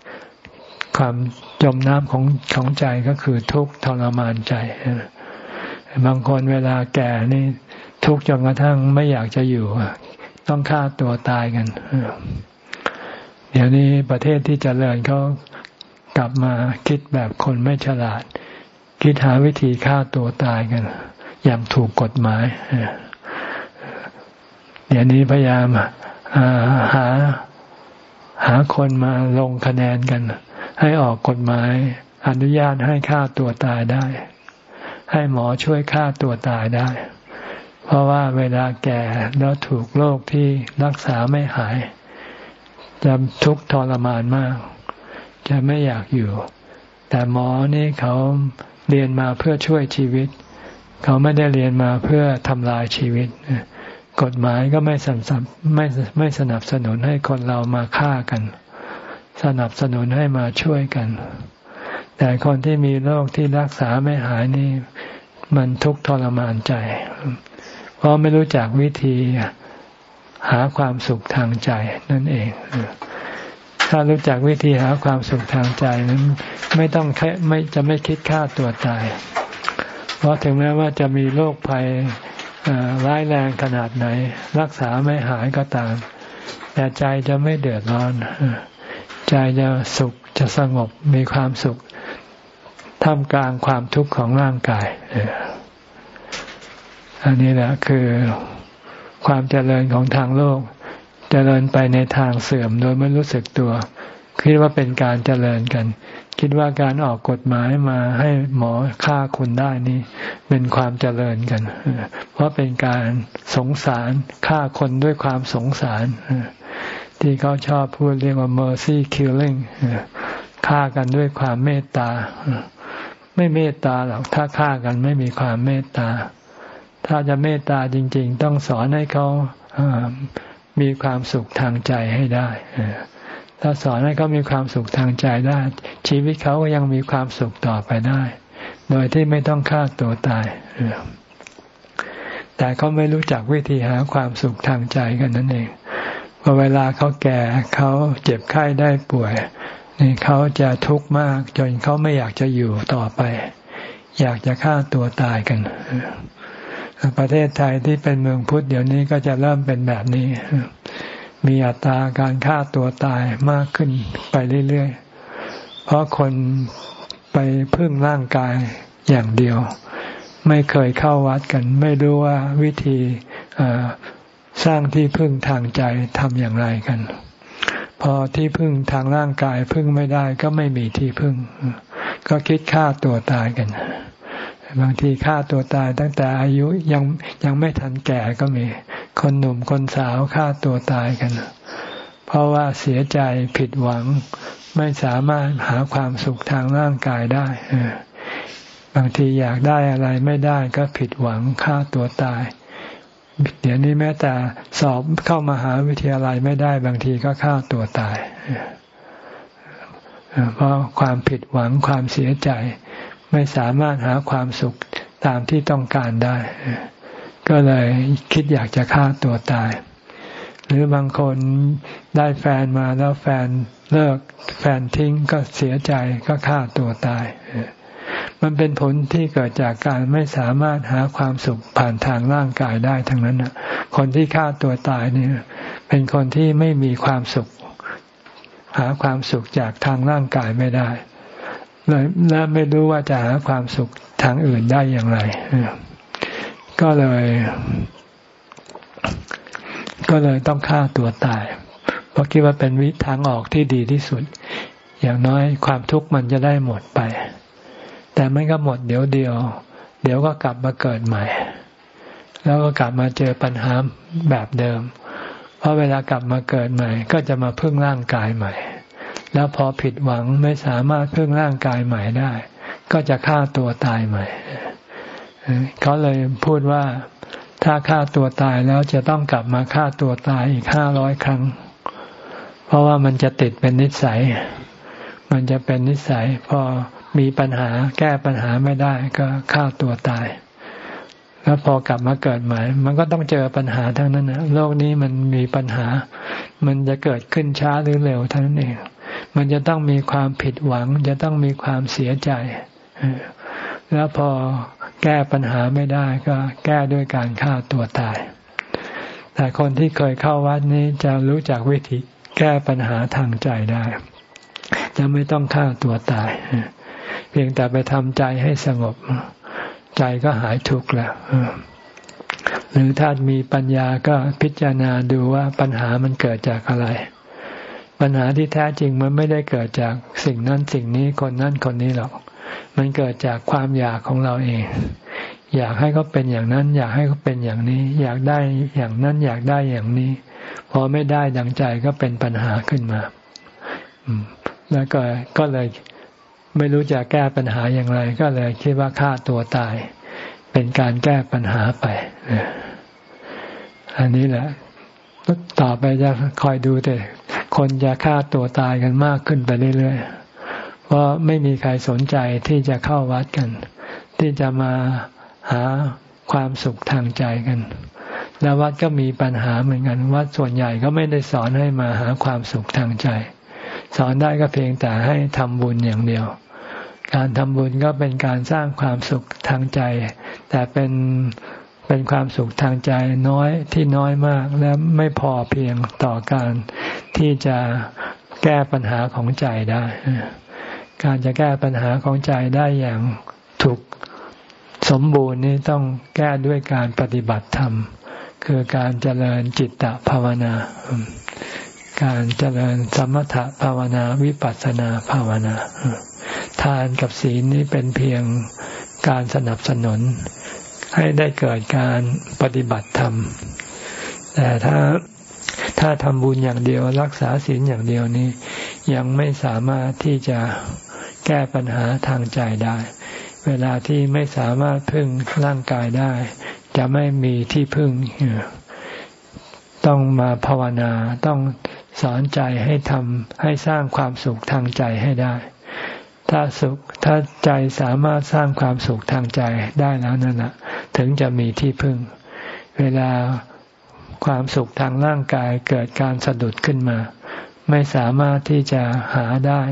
ำความจมน้ำของของใจก็คือทุกข์ทรมานใจ บางคนเวลาแก่นี่ ทุกจนกระทั่งไม่อยากจะอยู่ ต้องฆ่าตัวตายกัน เดี๋ยวนี้ประเทศที่จเจริญเขากลับมาคิดแบบคนไม่ฉลาด คิดหาวิธีฆ่าตัวตายกัน อย่างถูกกฎหมาย เดี๋ยวนี้พยายามหาหาคนมาลงคะแนนกัน ให้ออกกฎหมาย อนุญาตให้ฆ่าตัวตายได้ ให้หมอช่วยฆ่าตัวตายได้ เพราะว่าเวลาแก่แล้วถูกโรคที่รักษาไม่หาย จะทุกข์ทรมานมาก จะไม่อยากอยู่ แต่หมอนี่เขาเรียนมาเพื่อช่วยชีวิต เขาไม่ได้เรียนมาเพื่อทำลายชีวิตกฎหมายก็ไม่สนับไม่ไม่สนับสนุนให้คนเรามาฆ่ากัน สนับสนุนให้มาช่วยกัน แต่คนที่มีโรคที่รักษาไม่หายนี่ มันทุกข์ทรมานใจ เพราะไม่รู้จักวิธีหาความสุขทางใจนั่นเอง ถ้ารู้จักวิธีหาความสุขทางใจนั้นไม่ต้องแค่ไม่จะไม่คิดฆ่าตัวตาย เพราะถึงแม้ว่าจะมีโรคภัยร้ายแรงขนาดไหน รักษาไม่หายก็ตาม แต่ใจจะไม่เดือดร้อน ใจจะสุขจะสงบมีความสุขท่ามกลางความทุกข์ของร่างกาย อันนี้แหละคือความเจริญของทางโลก เจริญไปในทางเสื่อมโดยไม่รู้สึกตัว คิดว่าเป็นการเจริญกัน คิดว่าการออกกฎหมายมาให้หมอฆ่าคุณได้นี่ เป็นความเจริญกัน เพราะเป็นการสงสารฆ่าคนด้วยความสงสาร ที่เขาชอบพูดเรียกว่า mercy killing ฆ่ากันด้วยความเมตตา ไม่เมตตาหรอกถ้าฆ่ากันไม่มีความเมตตา ถ้าจะเมตตาจริง ๆ ต้องสอนให้เขามีความสุขทางใจให้ได้ถ้าสอนให้เขามีความสุขทางใจได้ ชีวิตเขาก็ยังมีความสุขต่อไปได้ โดยที่ไม่ต้องฆ่าตัวตายแต่เขาไม่รู้จักวิธีหาความสุขทางใจกันนั่นเองพอเวลาเขาแก่เขาเจ็บไข้ได้ป่วยนี่เขาจะทุกข์มากจนเขาไม่อยากจะอยู่ต่อไป อยากจะฆ่าตัวตายกัน ประเทศไทยที่เป็นเมืองพุทธเดี๋ยวนี้ก็จะเริ่มเป็นแบบนี้ มีอัตราการฆ่าตัวตายมากขึ้นไปเรื่อยๆ เพราะคนไปพึ่งร่างกายอย่างเดียว ไม่เคยเข้าวัดกัน ไม่รู้ว่าวิธีสร้างที่พึ่งทางใจทำอย่างไรกัน พอที่พึ่งทางร่างกายพึ่งไม่ได้ก็ไม่มีที่พึ่ง ก็คิดฆ่าตัวตายกัน บางทีฆ่าตัวตายตั้งแต่อายุยังยังไม่ทันแก่ก็มี คนหนุ่มคนสาวฆ่าตัวตายกัน เพราะว่าเสียใจผิดหวัง ไม่สามารถหาความสุขทางร่างกายได้บางทีอยากได้อะไรไม่ได้ก็ผิดหวังฆ่าตัวตาย เดี๋ยวนี้แม้แต่สอบเข้ามาหาวิทยาลัยไม่ได้ บางทีก็ฆ่าตัวตายเพราะความผิดหวังความเสียใจ ไม่สามารถหาความสุขตามที่ต้องการได้ ก็เลยคิดอยากจะฆ่าตัวตาย หรือบางคนได้แฟนมาแล้วแฟนเลิกแฟนทิ้งก็เสียใจก็ฆ่าตัวตายมันเป็นผลที่เกิดจากการไม่สามารถหาความสุขผ่านทางร่างกายได้ทั้งนั้นคนที่ฆ่าตัวตายเนี่ย เป็นคนที่ไม่มีความสุข หาความสุขจากทางร่างกายไม่ได้ เลยและไม่รู้ว่าจะหาความสุขทางอื่นได้อย่างไร ก็เลย ก็เลยต้องฆ่าตัวตาย เพราะคิดว่าเป็นวิทางออกที่ดีที่สุด อย่างน้อยความทุกข์มันจะได้หมดไป แต่มันก็หมดเดี๋ยวเดียว เดี๋ยวก็กลับมาเกิดใหม่ แล้วก็กลับมาเจอปัญหาแบบเดิม เพราะเวลากลับมาเกิดใหม่ ก็จะมาพึ่งร่างกายใหม่ แล้วพอผิดหวังไม่สามารถพึ่งร่างกายใหม่ได้ ก็จะฆ่าตัวตายใหม่ เขาเลยพูดว่าถ้าฆ่าตัวตายแล้วจะต้องกลับมาฆ่าตัวตายอีกห้าร้อยครั้ง เพราะว่ามันจะติดเป็นนิสัย มันจะเป็นนิสัย พอมีปัญหาแก้ปัญหาไม่ได้ก็ฆ่าตัวตาย แล้วพอกลับมาเกิดใหม่ มันก็ต้องเจอปัญหาทั้งนั้นนะโลกนี้มันมีปัญหา มันจะเกิดขึ้นช้าหรือเร็วเท่านั้นเอง มันจะต้องมีความผิดหวัง จะต้องมีความเสียใจแล้วพอแก้ปัญหาไม่ได้ก็แก้ด้วยการฆ่าตัวตาย แต่คนที่เคยเข้าวัดนี้จะรู้จักวิธีแก้ปัญหาทางใจได้ จะไม่ต้องฆ่าตัวตาย เพียงแต่ไปทำใจให้สงบ ใจก็หายทุกข์แล้วหรือถ้ามีปัญญาก็พิจารณาดูว่าปัญหามันเกิดจากอะไร ปัญหาที่แท้จริงมันไม่ได้เกิดจากสิ่งนั้นสิ่งนี้คนนั้นคนนี้หรอก มันเกิดจากความอยากของเราเอง อยากให้เขาเป็นอย่างนั้น อยากให้เขาเป็นอย่างนี้ อยากได้อย่างนั้นอยากได้อย่างนี้ พอไม่ได้ดังใจก็เป็นปัญหาขึ้นมาแล้วก็ก็เลยไม่รู้จะแก้ปัญหาอย่างไร ก็เลยคิดว่าฆ่าตัวตาย เป็นการแก้ปัญหาไปอันนี้แหละ ต่อไปจะคอยดูแต่คนจะฆ่าตัวตายกันมากขึ้นไปเรื่อยๆ เพราะไม่มีใครสนใจที่จะเข้าวัดกัน ที่จะมาหาความสุขทางใจกัน แล้ววัดก็มีปัญหาเหมือนกัน วัดส่วนใหญ่ก็ไม่ได้สอนให้มาหาความสุขทางใจ สอนได้ก็เพียงแต่ให้ทำบุญอย่างเดียว การทำบุญก็เป็นการสร้างความสุขทางใจ แต่เป็น เป็นความสุขทางใจน้อยที่น้อยมากและไม่พอเพียงต่อการที่จะแก้ปัญหาของใจได้ การจะแก้ปัญหาของใจได้อย่างถูกสมบูรณ์นี่ต้องแก้ด้วยการปฏิบัติธรรม คือการเจริญจิตตภาวนา การเจริญสมถภาวนาวิปัสสนาภาวนา ทานกับศีลนี้เป็นเพียงการสนับสนุน ให้ได้เกิดการปฏิบัติธรรม แต่ถ้าถ้าทำบุญอย่างเดียวรักษาศีลอย่างเดียวนี้ ยังไม่สามารถที่จะแก้ปัญหาทางใจได้ เวลาที่ไม่สามารถพึ่งร่างกายได้ จะไม่มีที่พึ่ง ต้องมาภาวนาต้องสอนใจให้ทำให้สร้างความสุขทางใจให้ได้ ถ้าสุขถ้าใจสามารถสร้างความสุขทางใจได้แล้วนั่นแหะ ถึงจะมีที่พึ่ง เวลาความสุขทางร่างกายเกิดการสะดุดขึ้นมา ไม่สามารถที่จะหาได้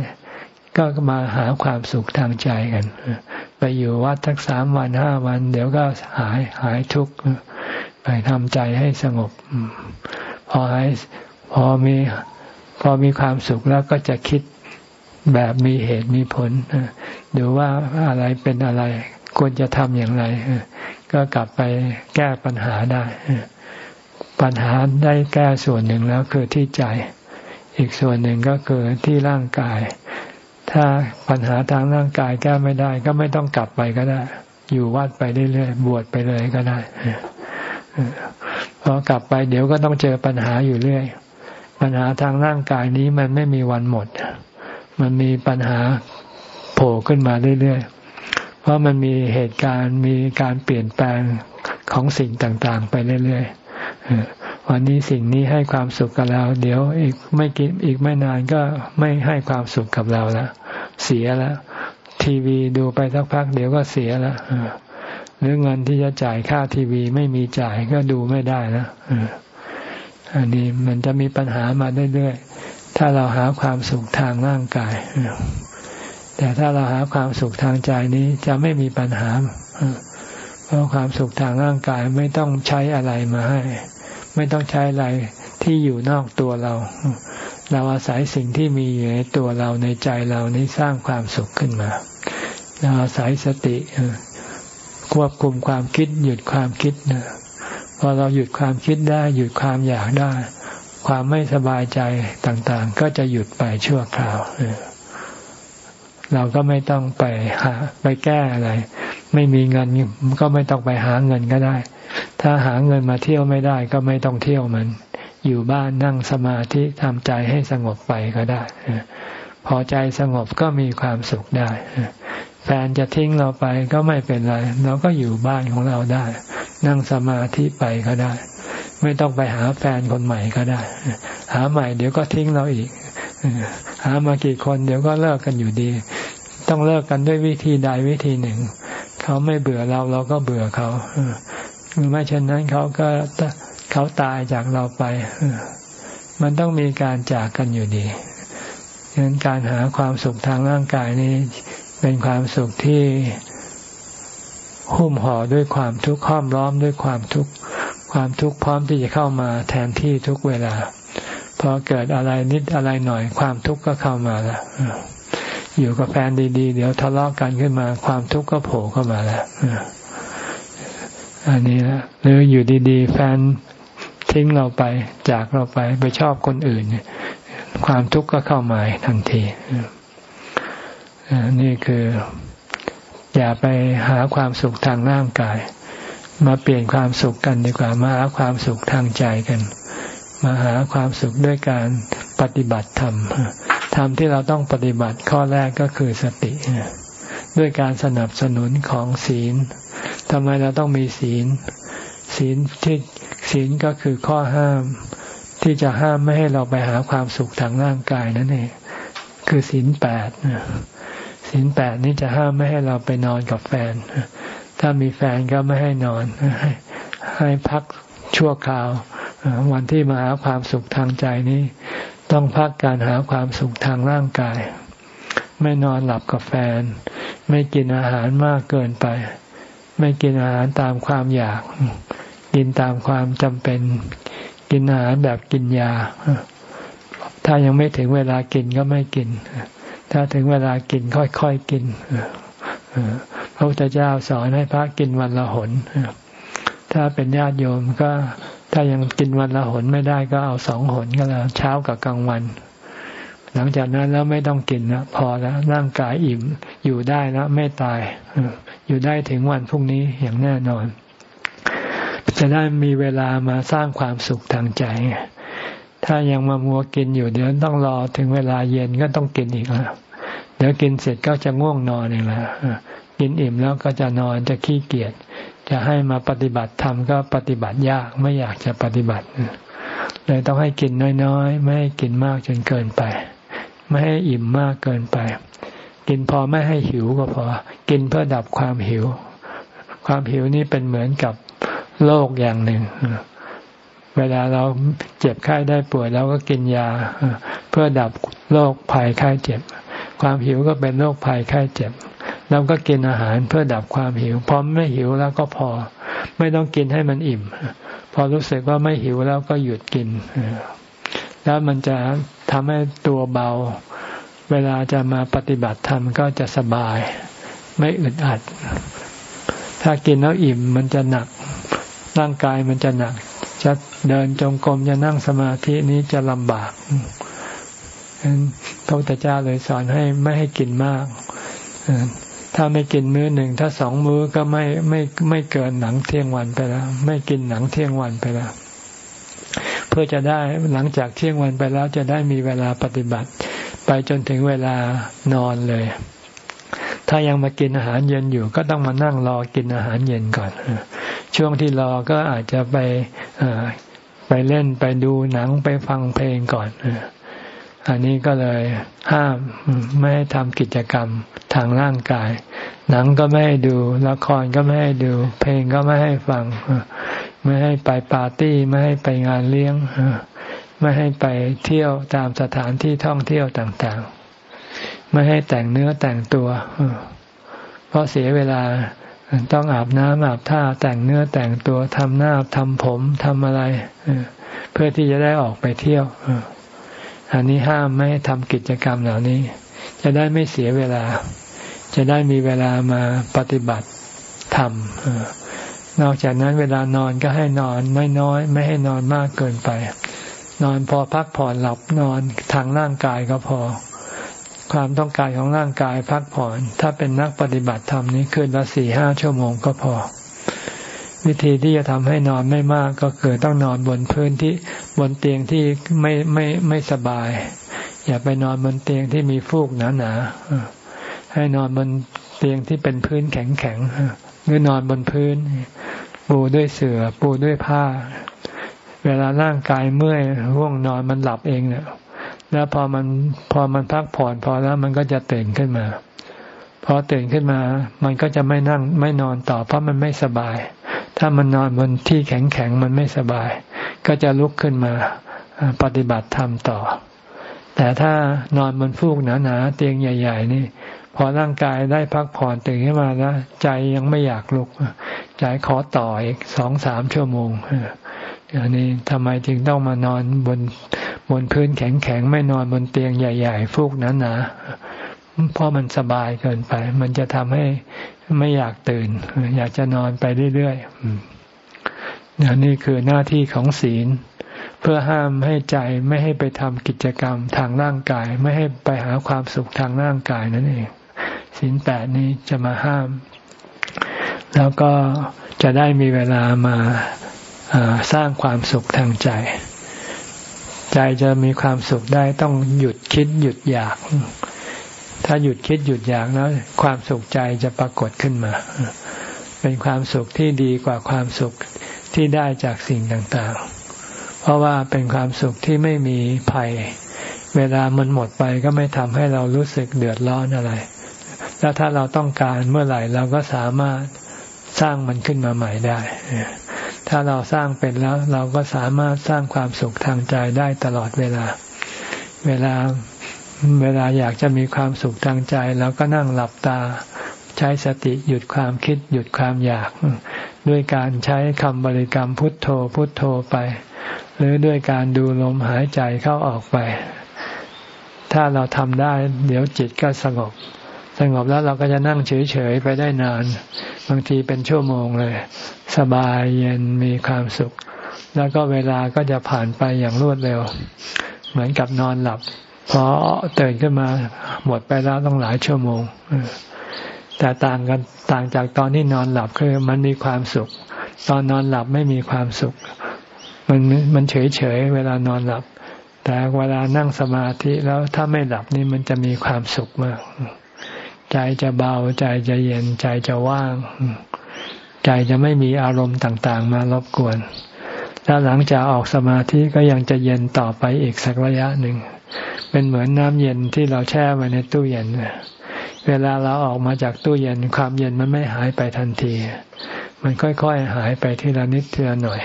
ก็มาหาความสุขทางใจกัน ไปอยู่วัดทักสามวันห้าวัน เดี๋ยวก็หายหายทุกข์ไปทำใจให้สงบ พอหายพอมีพอมีความสุขแล้วก็จะคิดแบบมีเหตุมีผลดูว่าอะไรเป็นอะไร ควรจะทำอย่างไร ก็กลับไปแก้ปัญหาได้ ปัญหาได้แก้ส่วนหนึ่งแล้วคือที่ใจ อีกส่วนหนึ่งก็คือที่ร่างกาย ถ้าปัญหาทางร่างกายแก้ไม่ได้ ก็ไม่ต้องกลับไปก็ได้ อยู่วัดไปเรื่อยๆบวชไปเลยก็ได้พอกลับไปเดี๋ยวก็ต้องเจอปัญหาอยู่เรื่อย ปัญหาทางร่างกายนี้มันไม่มีวันหมด มันมีปัญหาโผล่ขึ้นมาเรื่อยๆ ราะมันมีเหตุการณ์มีการเปลี่ยนแปลงของสิ่งต่างๆ ไปเรื่อยๆวันนี้สิ่งนี้ให้ความสุขกับเรา เดี๋ยวอีกไม่กินอีกไม่นานก็ไม่ให้ความสุขกับเราแล้วเสียแล้วทีวีดูไปสักพัก เดี๋ยวก็เสียแล้วหรือเงินที่จะจ่ายค่าทีวีไม่มีจ่ายก็ดูไม่ได้แล้วอันนี้มันจะมีปัญหามาเรื่อยๆถ้าเราหาความสุขทางร่างกาย แต่ถ้าเราหาความสุขทางใจนี้จะไม่มีปัญหา เพราะความสุขทางร่างกายไม่ต้องใช้อะไรมาให้ ไม่ต้องใช้อะไรที่อยู่นอกตัวเรา เราอาศัยสิ่งที่มีอยู่ในตัวเราในใจเรานี้สร้างความสุขขึ้นมา เราอาศัยสติควบคุมความคิด หยุดความคิดนะพอเราหยุดความคิดได้ หยุดความอยากได้ ความไม่สบายใจต่างๆ ก็จะหยุดไปชั่วคราวเเราก็ไม่ต้องไปหาไปแก้อะไร ไม่มีเงินก็ไม่ต้องไปหาเงินก็ได้ ถ้าหาเงินมาเที่ยวไม่ได้ก็ไม่ต้องเที่ยวมัน อยู่บ้านนั่งสมาธิทำใจให้สงบไปก็ได้ พอใจสงบก็มีความสุขได้แฟนจะทิ้งเราไปก็ไม่เป็นไร เราก็อยู่บ้านของเราได้ นั่งสมาธิไปก็ได้ ไม่ต้องไปหาแฟนคนใหม่ก็ได้ หาใหม่เดี๋ยวก็ทิ้งเราอีกหามากี่คนเดี๋ยวก็เลิกกันอยู่ดี ต้องเลิกกันด้วยวิธีใดวิธีหนึ่ง เขาไม่เบื่อเราเราก็เบื่อเขาหรือไม่เช่นนั้นเขาก็เขาตายจากเราไป มันต้องมีการจากกันอยู่ดีฉะนั้นการหาความสุขทางร่างกายนี้ เป็นความสุขที่หุ้มห่อด้วยความทุกข์ห้อมล้อมด้วยความทุกข์ความทุกข์พร้อมที่จะเข้ามาแทนที่ทุกเวลา พอเกิดอะไรนิดอะไรหน่อยความทุกข์ก็เข้ามาแล้ว อยู่กับแฟนดีๆ เดี๋ยวทะเลาะกันขึ้นมา ความทุกข์ก็โผล่เข้ามาแล้วอันนี้นะหรืออยู่ดีๆ แฟนทิ้งเราไป จากเราไปไปชอบคนอื่น ความทุกข์ก็เข้ามาทันทีนี่คือ อย่าไปหาความสุขทางร่างกาย มาเปลี่ยนความสุขกันดีกว่า มาหาความสุขทางใจกัน มาหาความสุขด้วยการปฏิบัติธรรม ธรรมที่เราต้องปฏิบัติข้อแรกก็คือสติ ด้วยการสนับสนุนของศีลทำไมเราต้องมีศีล ศีลที่ศีลก็คือข้อห้าม ที่จะห้ามไม่ให้เราไปหาความสุขทางร่างกายนั่นเองคือศีลแปดศีลแปดนี้จะห้ามไม่ให้เราไปนอนกับแฟน ถ้ามีแฟนก็ไม่ให้นอน ให้พักชั่วคราว วันที่มาหาความสุขทางใจนี้ ต้องพักการหาความสุขทางร่างกาย ไม่นอนหลับกับแฟน ไม่กินอาหารมากเกินไป ไม่กินอาหารตามความอยาก กินตามความจำเป็น กินอาหารแบบกินยา ถ้ายังไม่ถึงเวลากินก็ไม่กิน ถ้าถึงเวลากินค่อยๆกินพระพุทธเจ้าสอนให้พระกินวันละหนถ้าเป็นญาติโยมก็ ถ้ายังกินวันละหนไม่ได้ก็เอาสองหนก็แล้วเช้ากับกลางวัน หลังจากนั้นแล้วไม่ต้องกินนะพอแล้วร่างกายอิ่มอยู่ได้แล้วไม่ตาย อยู่ได้ถึงวันพรุ่งนี้อย่างแน่นอน จะได้มีเวลามาสร้างความสุขทางใจ ถ้ายังมามัวกินอยู่เดี๋ยวต้องรอถึงเวลาเย็นก็ต้องกินอีกแล้วเดี๋ยวกินเสร็จก็จะง่วงนอนเองแล้วกินอิ่มแล้วก็จะนอนจะขี้เกียจ จะให้มาปฏิบัติธรรมก็ปฏิบัติยากไม่อยากจะปฏิบัติ เลยต้องให้กินน้อยๆ ไม่ให้กินมากจนเกินไป ไม่ให้อิ่มมากเกินไป กินพอไม่ให้หิวก็พอ กินเพื่อดับความหิว ความหิวนี่เป็นเหมือนกับโรคอย่างหนึ่งเวลาเราเจ็บไข้ได้ป่วยเราก็กินยา เพื่อดับโรคภัยไข้เจ็บ ความหิวก็เป็นโรคภัยไข้เจ็บ เราก็กินอาหารเพื่อดับความหิว พอไม่หิวแล้วก็พอ ไม่ต้องกินให้มันอิ่ม พอรู้สึกว่าไม่หิวแล้วก็หยุดกิน แล้วมันจะทำให้ตัวเบา เวลาจะมาปฏิบัติธรรมก็จะสบาย ไม่อึดอัด ถ้ากินแล้วอิ่มมันจะหนัก ร่างกายมันจะหนัก จะเดินจงกรมจะนั่งสมาธินี้จะลำบากพระพุทธเจ้าเลยสอนให้ไม่ให้กินมาก ถ้าไม่กินมื้อหนึ่งถ้าสองมื้อก็ไม่ไม่ไม่เกินหนังเที่ยงวันไปแล้ว ไม่กินหนังเที่ยงวันไปแล้ว เพื่อจะได้หลังจากเที่ยงวันไปแล้วจะได้มีเวลาปฏิบัติ ไปจนถึงเวลานอนเลย ถ้ายังมากินอาหารเย็นอยู่ ก็ต้องมานั่งรอกินอาหารเย็นก่อน ช่วงที่รอก็อาจจะไปไปเล่นไปดูหนังไปฟังเพลงก่อนเอันนี้ก็เลยห้ามไม่ให้ทำกิจกรรมทางร่างกาย หนังก็ไม่ให้ดูละครก็ไม่ให้ดู เพลงก็ไม่ให้ฟัง ไม่ให้ไปปาร์ตี้ไม่ให้ไปงานเลี้ยงไม่ให้ไปเที่ยวตามสถานที่ท่องเที่ยวต่างๆ ไม่ให้แต่งเนื้อแต่งตัว เพราะเสียเวลาต้องอาบน้ำอาบท่าแต่งเนื้อแต่งตัวทำหน้าทำผมทำอะไร เพื่อที่จะได้ออกไปเที่ยว อันนี้ห้ามไม่ให้ทำกิจกรรมเหล่านี้ จะได้ไม่เสียเวลา จะได้มีเวลามาปฏิบัติทำนอกจากนั้นเวลานอนก็ให้นอนน้อยๆไม่ให้นอนมากเกินไป นอนพอพักผ่อนหลับนอนทางร่างกายก็พอ ความต้องการของร่างกายพักผ่อน ถ้าเป็นนักปฏิบัติธรรมนี้คืนละสี่ห้าชั่วโมงก็พอ วิธีที่จะทำให้นอนไม่มากก็คือต้องนอนบนพื้นที่บนเตียงที่ไม่ไม่ไม่สบาย อย่าไปนอนบนเตียงที่มีฟูกหนาหนาให้นอนบนเตียงที่เป็นพื้นแข็งแข็งหรือนอนบนพื้น ปูด้วยเสือ่อปูด้วยผ้า เวลาร่างกายเมื่อยร่วงนอนมันหลับเองเนี่ยแล้วพอมันพอมันพักผ่อนพอแล้วมันก็จะตื่นขึ้นมา พอตื่นขึ้นมา มันก็จะไม่นั่งไม่นอนต่อเพราะมันไม่สบาย ถ้ามันนอนบนที่แข็งๆมันไม่สบาย ก็จะลุกขึ้นมาปฏิบัติธรรมต่อ แต่ถ้านอนบนฟูกหนาๆเตียงใหญ่ ๆ นี่ พอร่างกายได้พักผ่อนตื่นขึ้นมาแล้วใจยังไม่อยากลุกใจขอต่ออีกสองสามชั่วโมงอันนี้ทำไมจึงต้องมานอนบนบนพื้นแข็งๆไม่นอนบนเตียงใหญ่ ๆ ฟูกหนาๆ เพราะมันสบายเกินไป มันจะทำให้ไม่อยากตื่น อยากจะนอนไปเรื่อยๆนี่คือหน้าที่ของศีล เพื่อห้ามให้ใจไม่ให้ไปทำกิจกรรมทางร่างกาย ไม่ให้ไปหาความสุขทางร่างกายนั่นเองศีลแปดนี้จะมาห้าม แล้วก็จะได้มีเวลามาสร้างความสุขทางใจ ใจจะมีความสุขได้ต้องหยุดคิดหยุดอยาก ถ้าหยุดคิดหยุดอยากแล้ว ความสุขใจจะปรากฏขึ้นมา เป็นความสุขที่ดีกว่าความสุขที่ได้จากสิ่งต่างๆ เพราะว่าเป็นความสุขที่ไม่มีภัย เวลามันหมดไปก็ไม่ทำให้เรารู้สึกเดือดร้อนอะไร แล้วถ้าเราต้องการเมื่อไหร่เราก็สามารถสร้างมันขึ้นมาใหม่ได้ ถ้าเราสร้างเป็นแล้ว เราก็สามารถสร้างความสุขทางใจได้ตลอดเวลา เวลา เวลาอยากจะมีความสุขทางใจเราก็นั่งหลับตา ใช้สติหยุดความคิด หยุดความอยาก ด้วยการใช้คำบริกรรมพุทโธพุทโธไป หรือด้วยการดูลมหายใจเข้าออกไป ถ้าเราทำได้ เดี๋ยวจิตก็สงบ สงบแล้วเราก็จะนั่งเฉยๆไปได้นาน บางทีเป็นชั่วโมงเลย สบายเย็นมีความสุข แล้วก็เวลาก็จะผ่านไปอย่างรวดเร็ว เหมือนกับนอนหลับ พอตื่นขึ้นมาหมดไปแล้วต้องหลายชั่วโมงแต่ต่างกันต่างจากตอนที่นอนหลับคือมันมีความสุข ตอนนอนหลับไม่มีความสุข มันมันเฉยเฉยเวลานอนหลับ แต่เวลานั่งสมาธิแล้วถ้าไม่หลับนี่มันจะมีความสุขมาก ใจจะเบาใจจะเย็นใจจะว่าง ใจจะไม่มีอารมณ์ต่างๆ มารบกวน แล้วหลังจากออกสมาธิก็ยังจะเย็นต่อไปอีกสักระยะหนึ่ง เป็นเหมือนน้ำเย็นที่เราแช่ไว้ในตู้เย็น เวลาเราออกมาจากตู้เย็น ความเย็นมันไม่หายไปทันที มันค่อย ๆ หายไปทีละนิดทีละหน่อย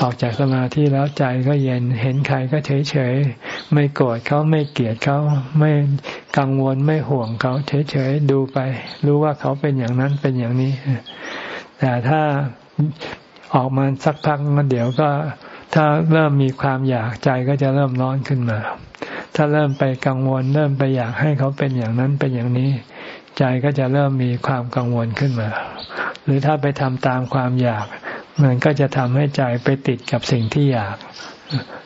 ออกจากสมาธิแล้วใจก็เย็น เห็นใครก็เฉยๆ ไม่โกรธเขาไม่เกลียดเขาไม่กังวลไม่ห่วงเขาเฉยๆ ดูไป รู้ว่าเขาเป็นอย่างนั้นเป็นอย่างนี้ แต่ถ้าออกมาสักพักมันเดี๋ยวก็ ถ้าเริ่มมีความอยากใจก็จะเริ่มร้อนขึ้นมา ถ้าเริ่มไปกังวล เริ่มไปอยากให้เขาเป็นอย่างนั้นเป็นอย่างนี้ ใจก็จะเริ่มมีความกังวลขึ้นมา หรือถ้าไปทำตามความอยาก มันก็จะทำให้ใจไปติดกับสิ่งที่อยาก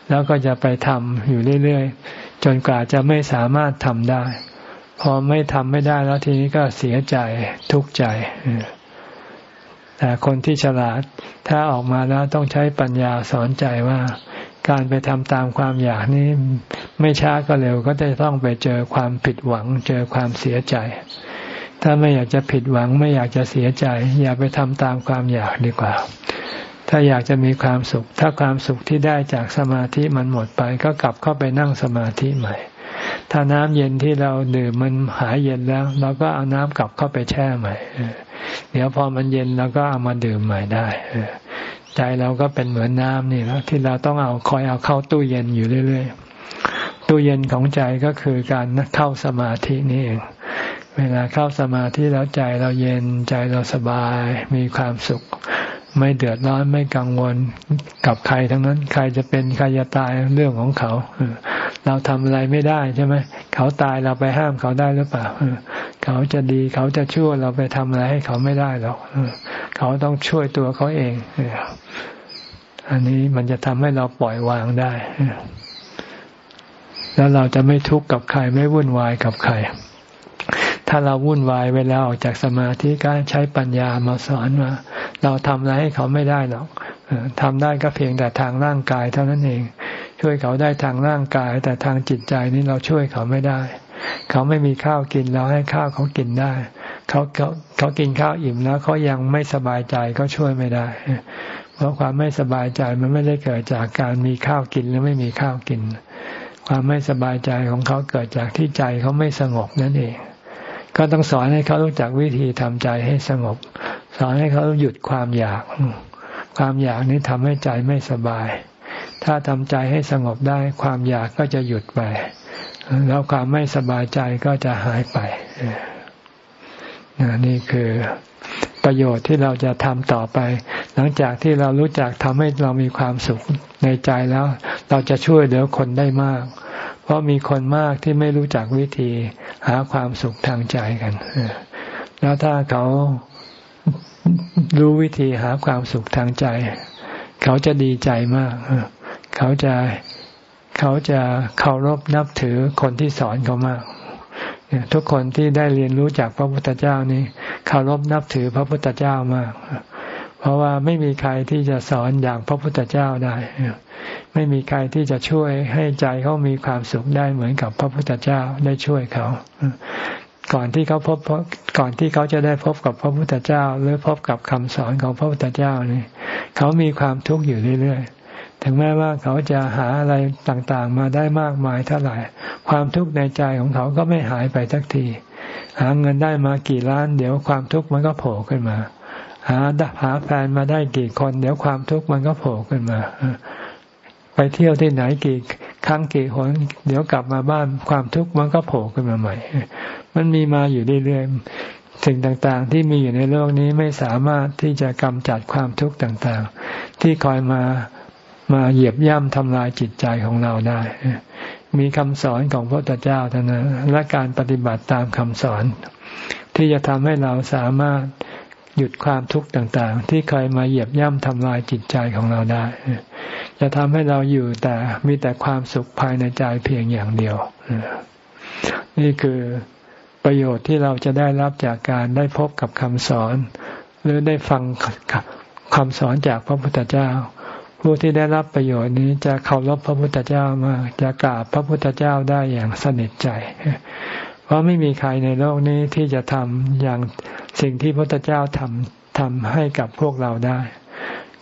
แล้วก็จะไปทำอยู่เรื่อยๆ จนกว่าจะไม่สามารถทำได้ พอไม่ทำไม่ได้แล้วทีนี้ก็เสียใจทุกข์ใจ แต่คนที่ฉลาดถ้าออกมาแล้วต้องใช้ปัญญาสอนใจว่าการไปทำตามความอยากนี้ไม่ช้าก็เร็วก็จะต้องไปเจอความผิดหวัง เจอความเสียใจ ถ้าไม่อยากจะผิดหวังไม่อยากจะเสียใจ อย่าไปทำตามความอยากดีกว่า ถ้าอยากจะมีความสุข ถ้าความสุขที่ได้จากสมาธิมันหมดไป ก็กลับเข้าไปนั่งสมาธิใหม่ ถ้าน้ำเย็นที่เราดื่มมันหายเย็นแล้ว เราก็เอาน้ำกลับเข้าไปแช่ใหม่ เดี๋ยวพอมันเย็นเราก็เอามาดื่มใหม่ได้ใจเราก็เป็นเหมือนน้ำนี่แล้วที่เราต้องเอาคอยเอาเข้าตู้เย็นอยู่เรื่อยๆตู้เย็นของใจก็คือการเข้าสมาธินี่เองเวลาเข้าสมาธิแล้วใจเราเย็นใจเราสบายมีความสุข ไม่เดือดร้อนไม่กังวลกับใครทั้งนั้น ใครจะเป็นใครจะตายเรื่องของเขาเราทำอะไรไม่ได้ใช่ไหมเขาตายเราไปห้ามเขาได้หรือเปล่า เขาจะดีเขาจะชั่วเราไปทำอะไรให้เขาไม่ได้หรอกเขาต้องช่วยตัวเขาเองอันนี้มันจะทำให้เราปล่อยวางได้ แล้วเราจะไม่ทุกข์กับใครไม่วุ่นวายกับใคร ถ้าเราวุ่นวายเวลาออกจากสมาธิก็ใช้ปัญญามาสอนว่าเราทำอะไรให้เขาไม่ได้หรอกทำได้ก็เพียงแต่ทางร่างกายเท่านั้นเอง ช่วยเขาได้ทางร่างกาย แต่ทางจิตใจนี้เราช่วยเขาไม่ได้ เขาไม่มีข้าวกินเราให้ข้าวเขากินได้เขาเขาเขากินข้าวอิ่มแล้วเขายังไม่สบายใจก็ช่วยไม่ได้ เพราะความไม่สบายใจมันไม่ได้เกิดจากการมีข้าวกินหรือไม่มีข้าวกิน ความไม่สบายใจของเขาเกิดจากที่ใจเขาไม่สงบนั่นเอง ก็ต้องสอนให้เขารู้จักวิธีทำใจให้สงบ สอนให้เขาหยุดความอยาก ความอยากนี้ทำให้ใจไม่สบาย ถ้าทำใจให้สงบได้ ความอยากก็จะหยุดไป แล้วความไม่สบายใจก็จะหายไปนี่คือประโยชน์ที่เราจะทำต่อไป หลังจากที่เรารู้จักทำให้เรามีความสุขในใจแล้ว เราจะช่วยเหลือคนได้มาก เพราะมีคนมากที่ไม่รู้จักวิธีหาความสุขทางใจกันแล้วถ้าเขารู้วิธีหาความสุขทางใจ เขาจะดีใจมาก เขาจะ เขาจะเคารพนับถือคนที่สอนเขามากทุกคนที่ได้เรียนรู้จากพระพุทธเจ้านี้เคารพนับถือพระพุทธเจ้ามาก เพราะว่าไม่มีใครที่จะสอนอย่างพระพุทธเจ้าได้ ไม่มีใครที่จะช่วยให้ใจเขามีความสุขได้เหมือนกับพระพุทธเจ้าได้ช่วยเขา ก่อนที่เขาพบก่อนที่เขาจะได้พบกับพระพุทธเจ้า หรือพบกับคำสอนของพระพุทธเจ้านี่เขามีความทุกข์อยู่เรื่อยๆ ถึงแม้ว่าเขาจะหาอะไรต่างๆ มาได้มากมายเท่าไหร่ ความทุกข์ในใจของเขาก็ไม่หายไปสักที หาเงินได้มากี่ล้าน เดี๋ยวความทุกข์มันก็โผล่ขึ้นมา หาหาแฟนมาได้กี่คน เดี๋ยวความทุกข์มันก็โผล่ขึ้นมา ไปเที่ยวที่ไหนกี่ครั้งกี่หนเดี๋ยวกลับมาบ้านความทุกข์มันก็โผล่ขึ้นมาใหม่ มันมีมาอยู่เรื่อยๆสิ่งต่างๆ ที่มีอยู่ในโลกนี้ไม่สามารถที่จะกำจัดความทุกข์ต่างๆ ที่คอยมา มาเหยียบย่ำทำลายจิตใจของเราได้ มีคำสอนของพระพุทธเจ้าเท่านั้นและการปฏิบัติตามคำสอน ที่จะทำให้เราสามารถหยุดความทุกข์ต่างๆ ที่เคยมาเหยียบย่ำทำลายจิตใจของเราได้ จะทำให้เราอยู่แต่มีแต่ความสุขภายในใจเพียงอย่างเดียว นี่คือประโยชน์ที่เราจะได้รับจากการได้พบกับคำสอน หรือได้ฟังคำสอนจากพระพุทธเจ้า ผู้ที่ได้รับประโยชน์นี้จะเคารพพระพุทธเจ้ามากจะกราบพระพุทธเจ้าได้อย่างสนิทใจ เพราะไม่มีใครในโลกนี้ที่จะทำอย่างสิ่งที่พระพุทธเจ้าทำทำให้กับพวกเราได้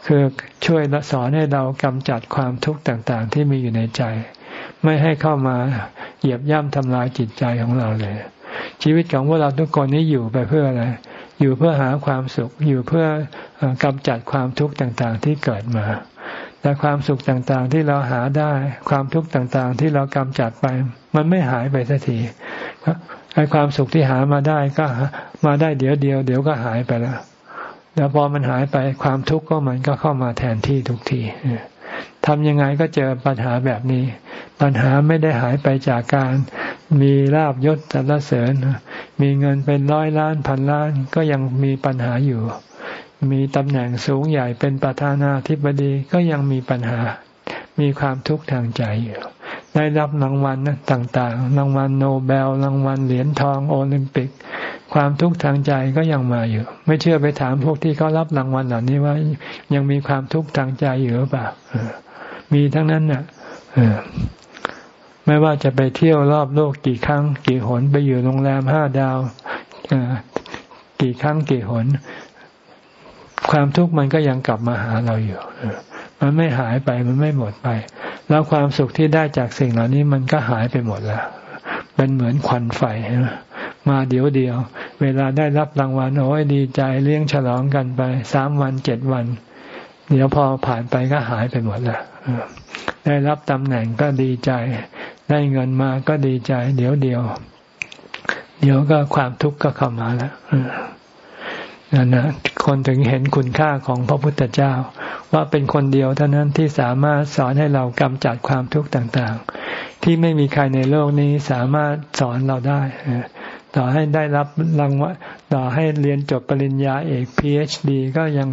คือช่วยสอนให้เรากำจัดความทุกข์ต่างๆ ที่มีอยู่ในใจ ไม่ให้เข้ามาเหยียบย่ำทำลายจิตใจของเราเลย ชีวิตของพวกเราทุกคนนี้อยู่ไปเพื่ออะไร อยู่เพื่อหาความสุข อยู่เพื่อกำจัดความทุกข์ต่างๆที่เกิดมา แต่ความสุขต่างๆที่เราหาได้ ความทุกข์ต่างๆที่เรากำจัดไป มันไม่หายไปสักทีไอ้ความสุขที่หามาได้ก็มาได้เดี๋ยวเดียว เดี๋ยวก็หายไปแล้ว แล้วพอมันหายไปความทุกข์ก็มันก็เข้ามาแทนที่ทุกที ทำยังไงก็เจอปัญหาแบบนี้ ปัญหาไม่ได้หายไปจากการ มีลาบยศสรรเสริญ มีเงินเป็นร้อยล้านพันล้านก็ยังมีปัญหาอยู่ มีตำแหน่งสูงใหญ่เป็นประธานาธิบดีก็ยังมีปัญหา มีความทุกข์ทางใจอยู่ได้รับรางวัลต่างๆ รางวัลโนเบล รางวัลเหรียญทองโอลิมปิก ความทุกข์ทางใจก็ยังมาอยู่ ไม่เชื่อไปถามพวกที่เขารับรางวัลเหล่านี้ว่ายังมีความทุกข์ทางใจอยู่หรือเปล่ามีทั้งนั้นน่ะไม่ว่าจะไปเที่ยวรอบโลกกี่ครั้ง กี่หนไปอยู่โรงแรมห้าดาวกี่ครั้งกี่หน ความทุกข์มันก็ยังกลับมาหาเราอยู่มันไม่หายไปมันไม่หมดไป แล้วความสุขที่ได้จากสิ่งเหล่านี้มันก็หายไปหมดแล้วเป็นเหมือนควันไฟใช่ไหม มาเดี๋ยวเดียว เวลาได้รับรางวัลโอ้ยดีใจเลี้ยงฉลองกันไปสามวันเจ็ดวัน เดี๋ยวพอผ่านไปก็หายไปหมดแล้วได้รับตำแหน่งก็ดีใจ ได้เงินมาก็ดีใจ เดี๋ยวเดียว เดี๋ยวก็ความทุกข์ก็เข้ามาแล้วนั่นนะคนถึงเห็นคุณค่าของพระพุทธเจ้า ว่าเป็นคนเดียวเท่านั้นที่สามารถสอนให้เรากำจัดความทุกข์ต่าง ๆ ที่ไม่มีใครในโลกนี้สามารถสอนเราได้ ต่อให้ได้รับรางวัลต่อให้เรียนจบปริญญาเอก PhD ก็ยัง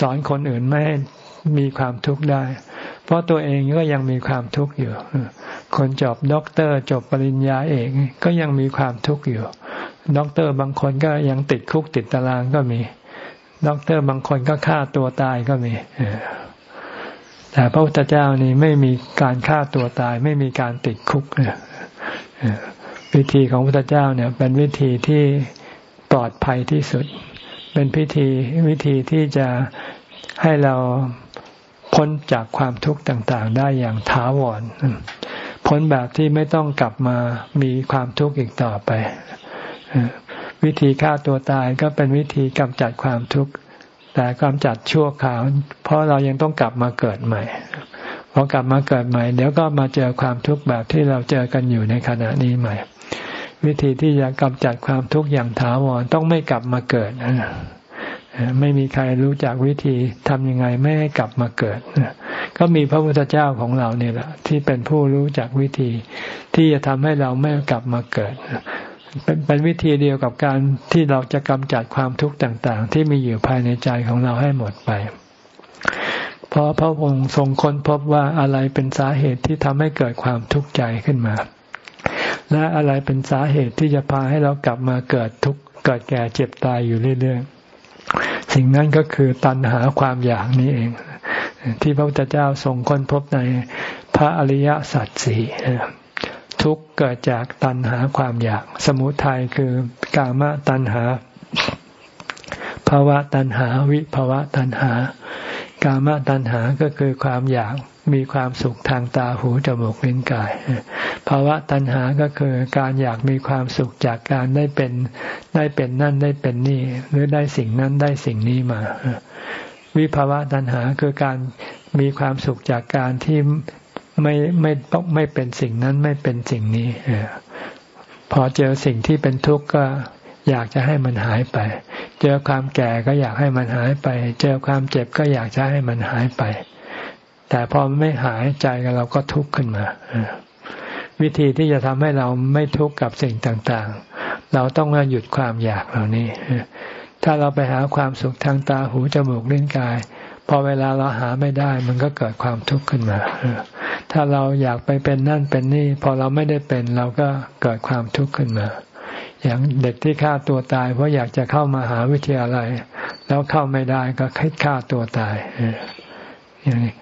สอนคนอื่นไม่ให้มีความทุกข์ได้ เพราะตัวเองก็ยังมีความทุกข์อยู่ คนจบด็อกเตอร์จบปริญญาเอกก็ยังมีความทุกข์อยู่ ด็อกเตอร์บางคนก็ยังติดคุกติดตารางก็มี ด็อกเตอร์บางคนก็ฆ่าตัวตายก็มีแต่พระพุทธเจ้านี่ไม่มีการฆ่าตัวตาย ไม่มีการติดคุกเนี่ย วิธีของพระพุทธเจ้าเนี่ยเป็นวิธีที่ปลอดภัยที่สุด เป็นพิธีวิธีที่จะให้เราพ้นจากความทุกข์ต่าง ๆ ได้อย่างถาวร พ้นแบบที่ไม่ต้องกลับมามีความทุกข์อีกต่อไป วิธีฆ่าตัวตายก็เป็นวิธีกำจัดความทุกข์ แต่กำจัดชั่วคราว เพราะเรายังต้องกลับมาเกิดใหม่พอกลับมาเกิดใหม่ เดี๋ยวก็มาเจอความทุกข์แบบที่เราเจอกันอยู่ในขณะนี้ใหม่ วิธีที่จะกำจัดความทุกข์อย่างถาวรต้องไม่กลับมาเกิดไม่มีใครรู้จักวิธีทำยังไงไม่ให้กลับมาเกิดก็มีพระพุทธเจ้าของเราเนี่ยแหละที่เป็นผู้รู้จักวิธี ที่จะทำให้เราไม่กลับมาเกิดเป็นเป็นวิธีเดียวกับการที่เราจะกำจัดความทุกข์ต่างๆ ที่มีอยู่ภายในใจของเราให้หมดไป เพราะพระองค์ทรงค้นพบว่าอะไรเป็นสาเหตุที่ทำให้เกิดความทุกข์ใจขึ้นมา และอะไรเป็นสาเหตุที่จะพาให้เรากลับมาเกิดทุกข์เกิดแก่เจ็บตายอยู่เรื่อยๆ สิ่งนั้นก็คือตัณหาความอยากนี้เอง ที่พระพุทธเจ้าทรงค้นพบในพระอริยสัจสี่ทุกข์เกิดจากตัณหาความอยาก สมุทัยคือกามตัณหาภาวะตัณหาวิภาวะตัณหา กามตัณหาก็คือความอยากมีความสุขทางตาหูจมูกลิ้นกายภาวะตัณหาก็คือการอยากมีความสุขจากการได้เป็นได้เป็นนั่นได้เป็นนี่ หรือได้สิ่งนั้นได้สิ่งนี้มา วิภาวะตัณหาคือการมีความสุขจากการที่ไม่ไม่ต้องไม่เป็นสิ่งนั้นไม่เป็นสิ่งนี้พอเจอสิ่งที่เป็นทุกข์ก็อยากจะให้มันหายไป เจอความแก่ก็อยากให้มันหายไป เจอความเจ็บก็อยากจะให้มันหายไป แต่พอไม่หายใจกันเราก็ทุกข์ขึ้นมาวิธีที่จะทำให้เราไม่ทุกข์กับสิ่งต่างๆ เราต้องมาหยุดความอยากเหล่านี้ ถ้าเราไปหาความสุขทางตาหูจมูกลิ้นกาย พอเวลาเราหาไม่ได้ มันก็เกิดความทุกข์ขึ้นมา ถ้าเราอยากไปเป็นนั่นเป็นนี่ พอเราไม่ได้เป็นเราก็เกิดความทุกข์ขึ้นมา อย่างเด็กที่ฆ่าตัวตาย เพราะอยากจะเข้ามาหาวิทยาลัย แล้วเข้าไม่ได้ก็คิดฆ่าตัวตายอย่างนี้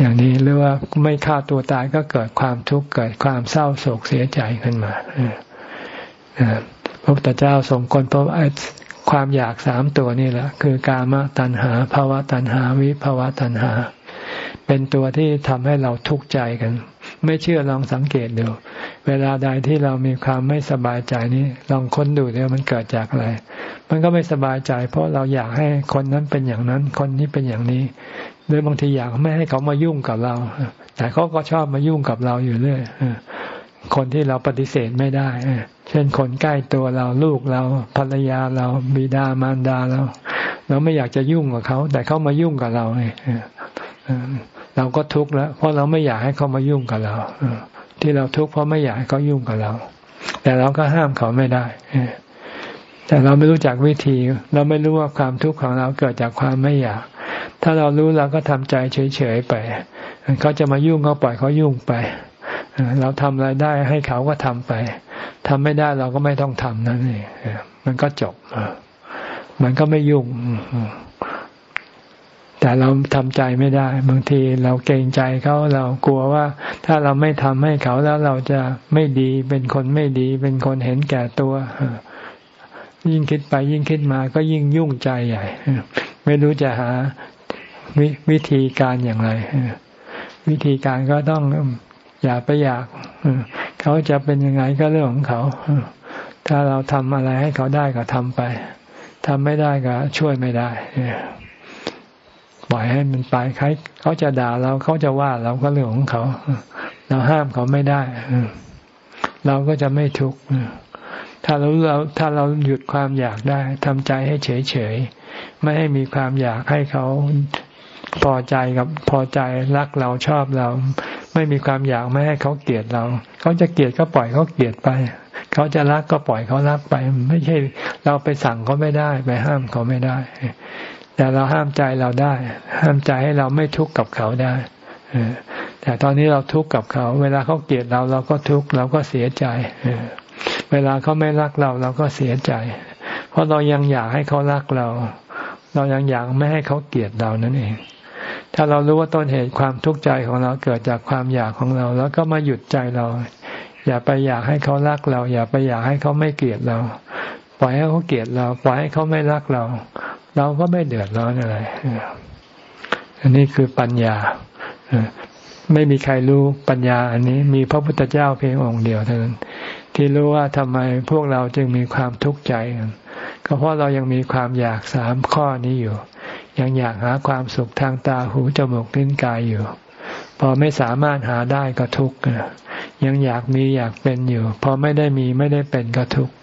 อย่างนี้หรือว่าไม่ฆ่าตัวตายก็เกิดความทุกข์เกิดความเศร้าโศกเสียใจขึ้นมาพระพุทธเจ้าทรงคนพบความอยากสามตัวนี่แหละ คือกามตัณหาภาวะตัณหาวิภาวะตัณหา เป็นตัวที่ทำให้เราทุกข์ใจกัน ไม่เชื่อลองสังเกตดู เวลาใดที่เรามีความไม่สบายใจนี้ ลองค้นดูเนี่ยมันเกิดจากอะไร มันก็ไม่สบายใจ เพราะเราอยากให้คนนั้นเป็นอย่างนั้น คนนี้เป็นอย่างนี้หรือบางทีอยากไม่ให้เขามายุ่งกับเรา แต่เขาก็ชอบมายุ่งกับเราอยู่เรื่อยคนที่เราปฏิเสธไม่ได้ เช่นคนใกล้ตัวเราลูกเราภรรยาเราบิดามารดาเรา เราไม่อยากจะยุ่งกับเขา แต่เขามายุ่งกับเราเนี่ยเราก็ทุกข์แล้ว เพราะเราไม่อยากให้เขามายุ่งกับเราที่เราทุกข์เพราะไม่อยากให้เขายุ่งกับเรา แต่เราก็ห้ามเขาไม่ได้แต่เราไม่รู้จักวิธี เราไม่รู้ว่าความทุกข์ของเราเกิดจากความไม่อยาก ถ้าเรารู้เราก็ทำใจเฉยๆไป เขาจะมายุ่งเขาปล่อยเขายุ่งไป เราทำอะไรได้ให้เขาก็ทำไปทำไม่ได้เราก็ไม่ต้องทำนั่นเองมันก็จบมันก็ไม่ยุ่ง แต่เราทำใจไม่ได้ บางทีเราเกรงใจเขาเรากลัวว่า ถ้าเราไม่ทำให้เขาแล้วเราจะไม่ดีเป็นคนไม่ดี เป็นคนเห็นแก่ตัวยิ่งคิดไปยิ่งคิดมาก็ยิ่งยุ่งใจใหญ่ ไม่รู้จะหา ววิธีการอย่างไรวิธีการก็ต้องอย่าไปอยากเขาจะเป็นยังไงก็เรื่องของเขาถ้าเราทำอะไรให้เขาได้ก็ทำไปทำไม่ได้ก็ช่วยไม่ได้ปล่อยให้มันไปใครเขาจะด่าเราเขาจะว่าเราก็เรื่องของเขา เราห้ามเขาไม่ได้เราก็จะไม่ทุกข์ถ้าเราเราถ้าเราหยุดความอยากได้ทำใจให้เฉยเฉยไม่ให้มีความอยากให้เขา พอใจกับพอใจรักเราชอบเรา ไม่มีความอยากไม่ให้เขาเกลียดเรา เขาจะเกลียดก็ปล่อยเขาเกลียดไป เขาจะรักก็ปล่อยเขารักไป ไม่ใช่เราไปสั่งเขาไม่ได้ ไปห้ามเขาไม่ได้ แต่เราห้ามใจเราได้ ห้ามใจให้เราไม่ทุกข์กับเขาได้แต่ตอนนี้เราทุกข์กับเขา เวลาเขาเกลียดเราเราก็ทุกข์เราก็เสียใจเวลาเขาไม่รักเราเราก็เสียใจ เพราะเรายังอยากให้เขารักเรา เรายังอยากไม่ให้เขาเกลียดเรานั่นเอง ถ้าเรารู้ว่าต้นเหตุความทุกข์ใจของเราเกิดจากความอยากของเรา แล้วก็มาหยุดใจเรา อย่าไปอยากให้เขารักเรา อย่าไปอยากให้เขาไม่เกลียดเรา ปล่อยให้เขาเกลียดเรา ปล่อยให้เขาไม่รักเรา เราก็ไม่เดือดร้อนอะไรอันนี้คือปัญญาไม่มีใครรู้ปัญญาอันนี้มีพระพุทธเจ้าเพียงองค์เดียวเท่านั้น ที่รู้ว่าทำไมพวกเราจึงมีความทุกข์ใจกันก็เพราะเรายังมีความอยากสามข้อนี้อยู่ ยังอยากหาความสุขทางตาหูจมูกลิ้นกายอยู่ พอไม่สามารถหาได้ก็ทุกข์ยังอยากมีอยากเป็นอยู่ พอไม่ได้มีไม่ได้เป็นก็ทุกข์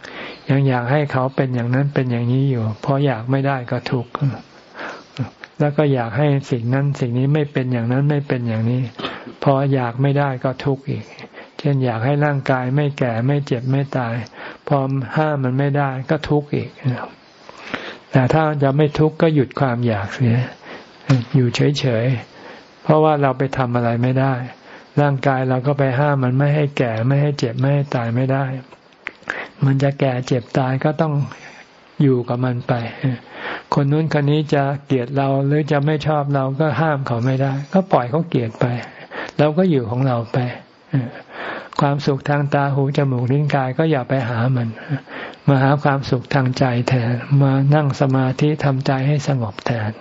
ยังอยากให้เขาเป็นอย่างนั้นเป็นอย่างนี้อยู่ พออยากไม่ได้ก็ทุกข์แล้วก็อยากให้สิ่งนั้นสิ่งนี้ไม่เป็นอย่างนั้นไม่เป็นอย่างนี้ พออยากไม่ได้ก็ทุกข์อีก เช่นอยากให้ร่างกายไม่แก่ไม่เจ็บไม่ตาย พอห้ามมันไม่ได้ก็ทุกข์อีก แต่ถ้าจะไม่ทุกข์ก็หยุดความอยากเสีย อยู่เฉยๆ เพราะว่าเราไปทำอะไรไม่ได้ ร่างกายเราก็ไปห้ามมันไม่ให้แก่ไม่ให้เจ็บไม่ให้ตายไม่ได้ มันจะแก่เจ็บตายก็ต้องอยู่กับมันไป คนนู้นคนนี้จะเกลียดเราหรือจะไม่ชอบเราก็ห้ามเขาไม่ได้ ก็ปล่อยเขาเกลียดไปเราก็อยู่ของเราไปความสุขทางตาหูจมูกลิ้นกายก็อย่าไปหามัน มาหาความสุขทางใจแทน มานั่งสมาธิทำใจให้สงบแทน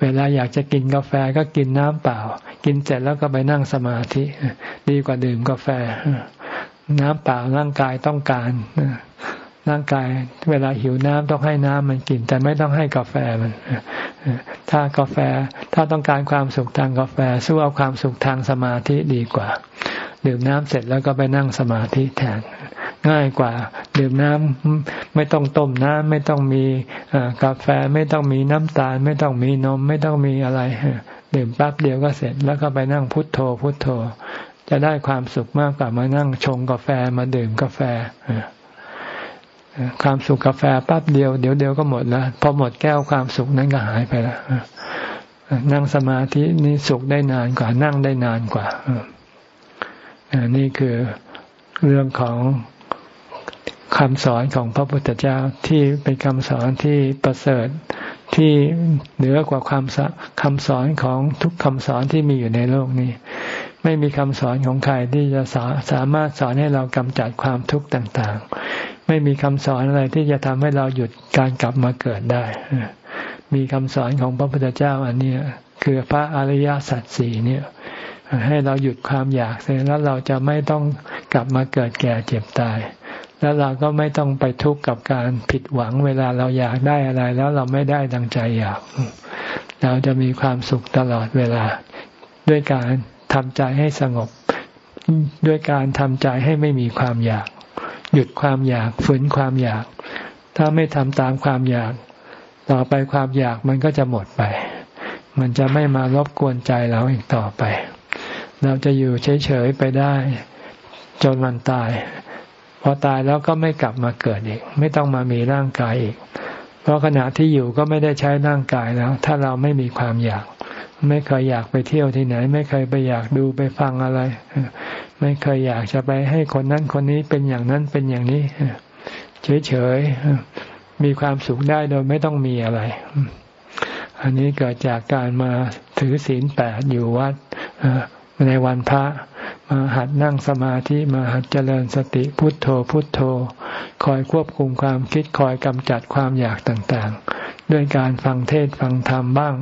เวลาอยากจะกินกาแฟก็กินน้ำเปล่า กินเสร็จแล้วก็ไปนั่งสมาธิ ดีกว่าดื่มกาแฟ น้ำเปล่าร่างกายต้องการร่างกายเวลาหิวน้ำต้องให้น้ำมันกิน แต่ไม่ต้องให้กาแฟมัน ถ้ากาแฟถ้าต้องการความสุขทางกาแฟ สู้เอาความสุขทางสมาธิดีกว่า ดื่มน้ำเสร็จแล้วก็ไปนั่งสมาธิแทน ง่ายกว่า ดื่มน้ำไม่ต้องต้มน้ำไม่ต้องมีกาแฟไม่ต้องมีน้ำตาล ไม่ต้องมีนม ไม่ต้องมีอะไร ดื่มแป๊บเดียวก็เสร็จ แล้วก็ไปนั่งพุทโธ พุทโธ จะได้ความสุขมากกว่ามานั่งชงกาแฟมาดื่มกาแฟความสุขกาแฟแป๊บเดียวเดี๋ยวเดียวก็หมดแล้วพอหมดแก้วความสุขนั้นก็หายไปแล้วนั่งสมาธินี่สุขได้นานกว่านั่งได้นานกว่านี่คือเรื่องของ คำสอนของพระพุทธเจ้าที่เป็นคำสอนที่ประเสริฐที่เหนือกว่าความคำสอนของทุกคำสอนที่มีอยู่ในโลกนี้ ไม่มีคำสอนของใครที่จะสาสามารถสอนให้เรากำจัดความทุกข์ต่างๆ ไม่มีคำสอนอะไรที่จะทำให้เราหยุดการกลับมาเกิดได้ มีคำสอนของพระพุทธเจ้าอันนี้คือพระอริยสัจสี่เนี่ยให้เราหยุดความอยากเสร็จแล้วเราจะไม่ต้องกลับมาเกิดแก่เจ็บตาย แล้วเราก็ไม่ต้องไปทุกข์กับการผิดหวังเวลาเราอยากได้อะไร แล้วเราไม่ได้ดังใจอยาก เราจะมีความสุขตลอดเวลา ด้วยการทำใจให้สงบ ด้วยการทำใจให้ไม่มีความอยาก หยุดความอยากฝืนความอยาก ถ้าไม่ทำตามความอยาก ต่อไปความอยากมันก็จะหมดไป มันจะไม่มารบกวนใจเราอีกต่อไป เราจะอยู่เฉยๆไปได้ จนวันตาย พอตายแล้วก็ไม่กลับมาเกิดอีก ไม่ต้องมามีร่างกายอีก เพราะขณะที่อยู่ก็ไม่ได้ใช้ร่างกายแล้ว ถ้าเราไม่มีความอยาก ไม่เคยอยากไปเที่ยวที่ไหน ไม่เคยไปอยากดูไปฟังอะไร ไม่เคยอยากจะไปให้คนนั้นคนนี้เป็นอย่างนั้นเป็นอย่างนี้ เฉยๆมีความสุขได้โดยไม่ต้องมีอะไร อันนี้เกิดจากการมาถือศีลแปดอยู่วัดในวันพระ มาหัดนั่งสมาธิมาหัดเจริญสติพุทโธพุทโธ คอยควบคุมความคิดคอยกำจัดความอยากต่างๆ ด้วยการฟังเทศฟังธรรมบ้าง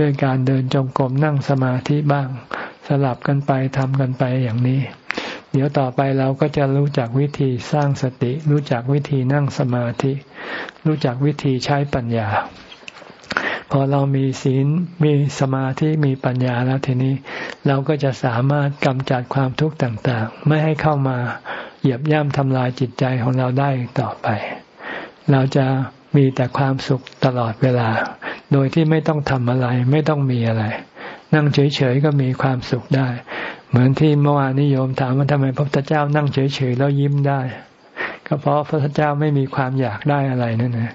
ด้วยการเดินจงกรมนั่งสมาธิบ้าง สลับกันไปทำกันไปอย่างนี้ เดี๋ยวต่อไปเราก็จะรู้จักวิธีสร้างสติ รู้จักวิธีนั่งสมาธิ รู้จักวิธีใช้ปัญญา พอเรามีศีลมีสมาธิมีปัญญาแล้วทีนี้ เราก็จะสามารถกำจัดความทุกข์ต่างๆ ไม่ให้เข้ามาเหยียบย่ำทำลายจิตใจของเราได้ต่อไป เราจะมีแต่ความสุขตลอดเวลา โดยที่ไม่ต้องทำอะไร ไม่ต้องมีอะไร นั่งเฉยๆก็มีความสุขได้ เหมือนที่เมื่อวานนิยมถามว่าทำไมพระพุทธเจ้านั่งเฉยๆแล้วยิ้มได้ ก็เพราะพระพุทธเจ้าไม่มีความอยากได้อะไรนั่นเอง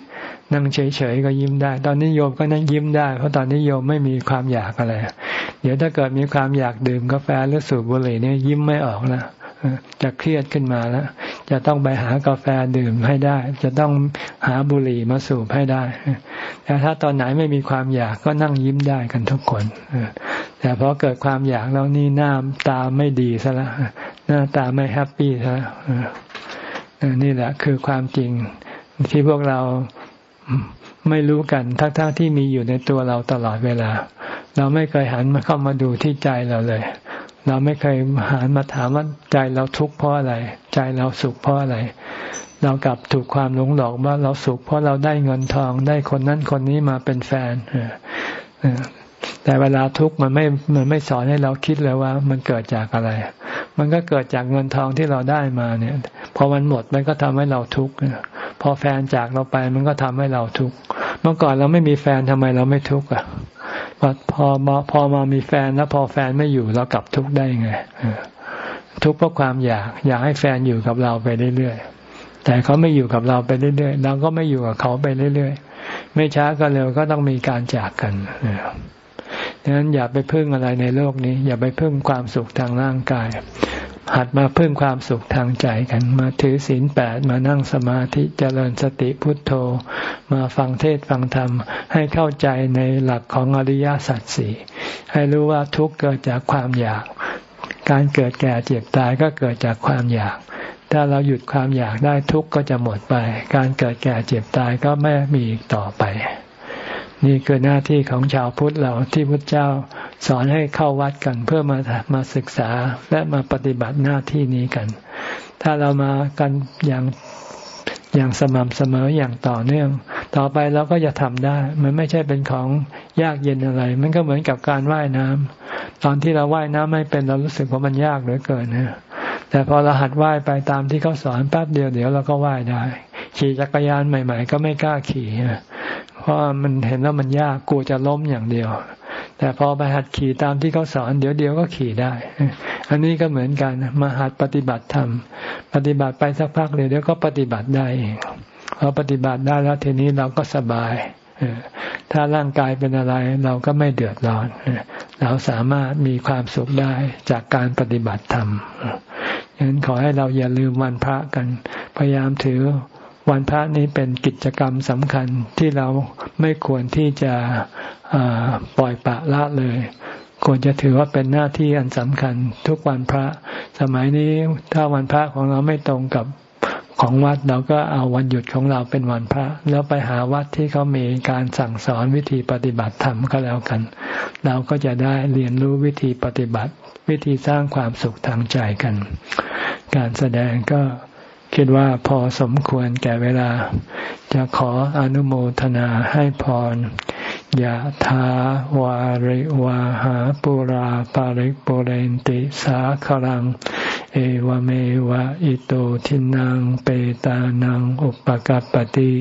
นั่งเฉยๆก็ยิ้มได้ ตอนนี้โยมก็นั่งยิ้มได้ เพราะตอนนี้โยมไม่มีความอยากอะไร เดี๋ยวถ้าเกิดมีความอยากดื่มกาแฟหรือสูบบุหรี่เนี่ยยิ้มไม่ออกนะจะเครียดขึ้นมาแล้ว จะต้องไปหากาแฟดื่มให้ได้ จะต้องหาบุหรี่มาสูบให้ได้ แต่ถ้าตอนไหนไม่มีความอยากก็นั่งยิ้มได้กันทุกคนแต่พอเกิดความอยากแล้วนี่หน้าตาไม่ดีซะแล้วหน้าตาไม่แฮปปี้ซะนี่แหละคือความจริงที่พวกเรา ไม่รู้กันทั้งๆทที่มีอยู่ในตัวเราตลอดเวลา เราไม่เคยหันมาเข้ามาดูที่ใจเราเลย เราไม่เคยหันมาถามว่าใจเราทุกข์เพราะอะไร ใจเราสุขเพราะอะไร เรากลับถูกความหลงหลอกว่าเราสุขเพราะเราได้เงินทองได้คนนั้นคนนี้มาเป็นแฟนแต่เวลาทุกข์มันไม่ มันไม่สอนให้เราคิดเลยว่า มันเกิดจากอะไร มันก็เกิดจากเงินทองที่เราได้มาเนี่ย พอมันหมดมันก็ทำให้เราทุกข์ พอแฟนจากเราไปมันก็ทำให้เราทุกข์เมื่อก่อนเราไม่มีแฟนทำไมเราไม่ทุกข์อะพอพอมาพอมามีแฟนแล้วพอแฟนไม่อยู่เรากลับทุกข์ได้ไงทุกข์เพราะความอยาก อยากให้แฟนอยู่กับเราไปเรื่อยๆแต่เขาไม่อยู่กับเราไปเรื่อยๆเราก็ไม่อยู่กับเขาไปเรื่อยๆไม่ช้าก็เร็วก็ต้องมีการจากกันดังนั้นอย่าไปพึ่งอะไรในโลกนี้ อย่าไปพึ่งความสุขทางร่างกาย หัดมาเพึ่งความสุขทางใจกัน มาถือศีลแปดมานั่งสมาธิเจริญสติพุทโธ มาฟังเทศฟังธรรม ให้เข้าใจในหลักของอริยสัจสี่ให้รู้ว่าทุกข์เกิดจากความอยาก การเกิดแก่เจ็บตายก็เกิดจากความอยาก ถ้าเราหยุดความอยากได้ทุกข์ก็จะหมดไป การเกิดแก่เจ็บตายก็ไม่มีอีกต่อไป นี่คือหน้าที่ของชาวพุทธเราที่พุทธเจ้าสอนให้เข้าวัดกันเพื่อมามาศึกษาและมาปฏิบัติหน้าที่นี้กัน ถ้าเรามากันอย่างอย่างสม่ำเสมออย่างต่อเนื่อง ต่อไปเราก็จะทำได้ มันไม่ใช่เป็นของยากเย็นอะไร มันก็เหมือนกับการว่ายน้ำตอนที่เราว่ายน้ำไม่เป็นเรารู้สึกว่ามันยากเหลือเกินนะแต่พอเราหัดว่ายไปตามที่เขาสอนแป๊บเดียวเดี๋ยวเราก็ว่ายได้ ขี่จักรยานใหม่ ๆ ก็ไม่กล้าขี่ เพราะมันเห็นแล้วมันยากกลัวจะล้มอย่างเดียว แต่พอไปหัดขี่ตามที่เขาสอน เดี๋ยวเดียวก็ขี่ได้ อันนี้ก็เหมือนกันมาหัดปฏิบัติธรรมปฏิบัติไปสักพักเดี๋ยวเดี๋ยวก็ปฏิบัติได้เองพอปฏิบัติได้แล้วทีนี้เราก็สบายถ้าร่างกายเป็นอะไรเราก็ไม่เดือดร้อน เราสามารถมีความสุขได้จากการปฏิบัติธรรมฉะนั้นขอให้เราอย่าลืมวันพระกัน พยายามถือ วันพระนี้เป็นกิจกรรมสำคัญที่เราไม่ควรที่จะปล่อยปะละเลย ควรจะถือว่าเป็นหน้าที่อันสำคัญ ทุกวันพระ สมัยนี้ถ้าวันพระของเราไม่ตรงกับของวัดเราก็เอาวันหยุดของเราเป็นวันพระ แล้วไปหาวัดที่เขามีการสั่งสอนวิธีปฏิบัติธรรมก็แล้วกัน เราก็จะได้เรียนรู้วิธีปฏิบัติ วิธีสร้างความสุขทางใจกัน การแสดงก็ คิดว่าพอสมควรแก่เวลา จะขออนุโมทนาให้พรยะถาวาริวาหาปุราปาริกปุเรนติสาคลัง เอวเมวะอิโตทินังเปตานังอุปกัปติ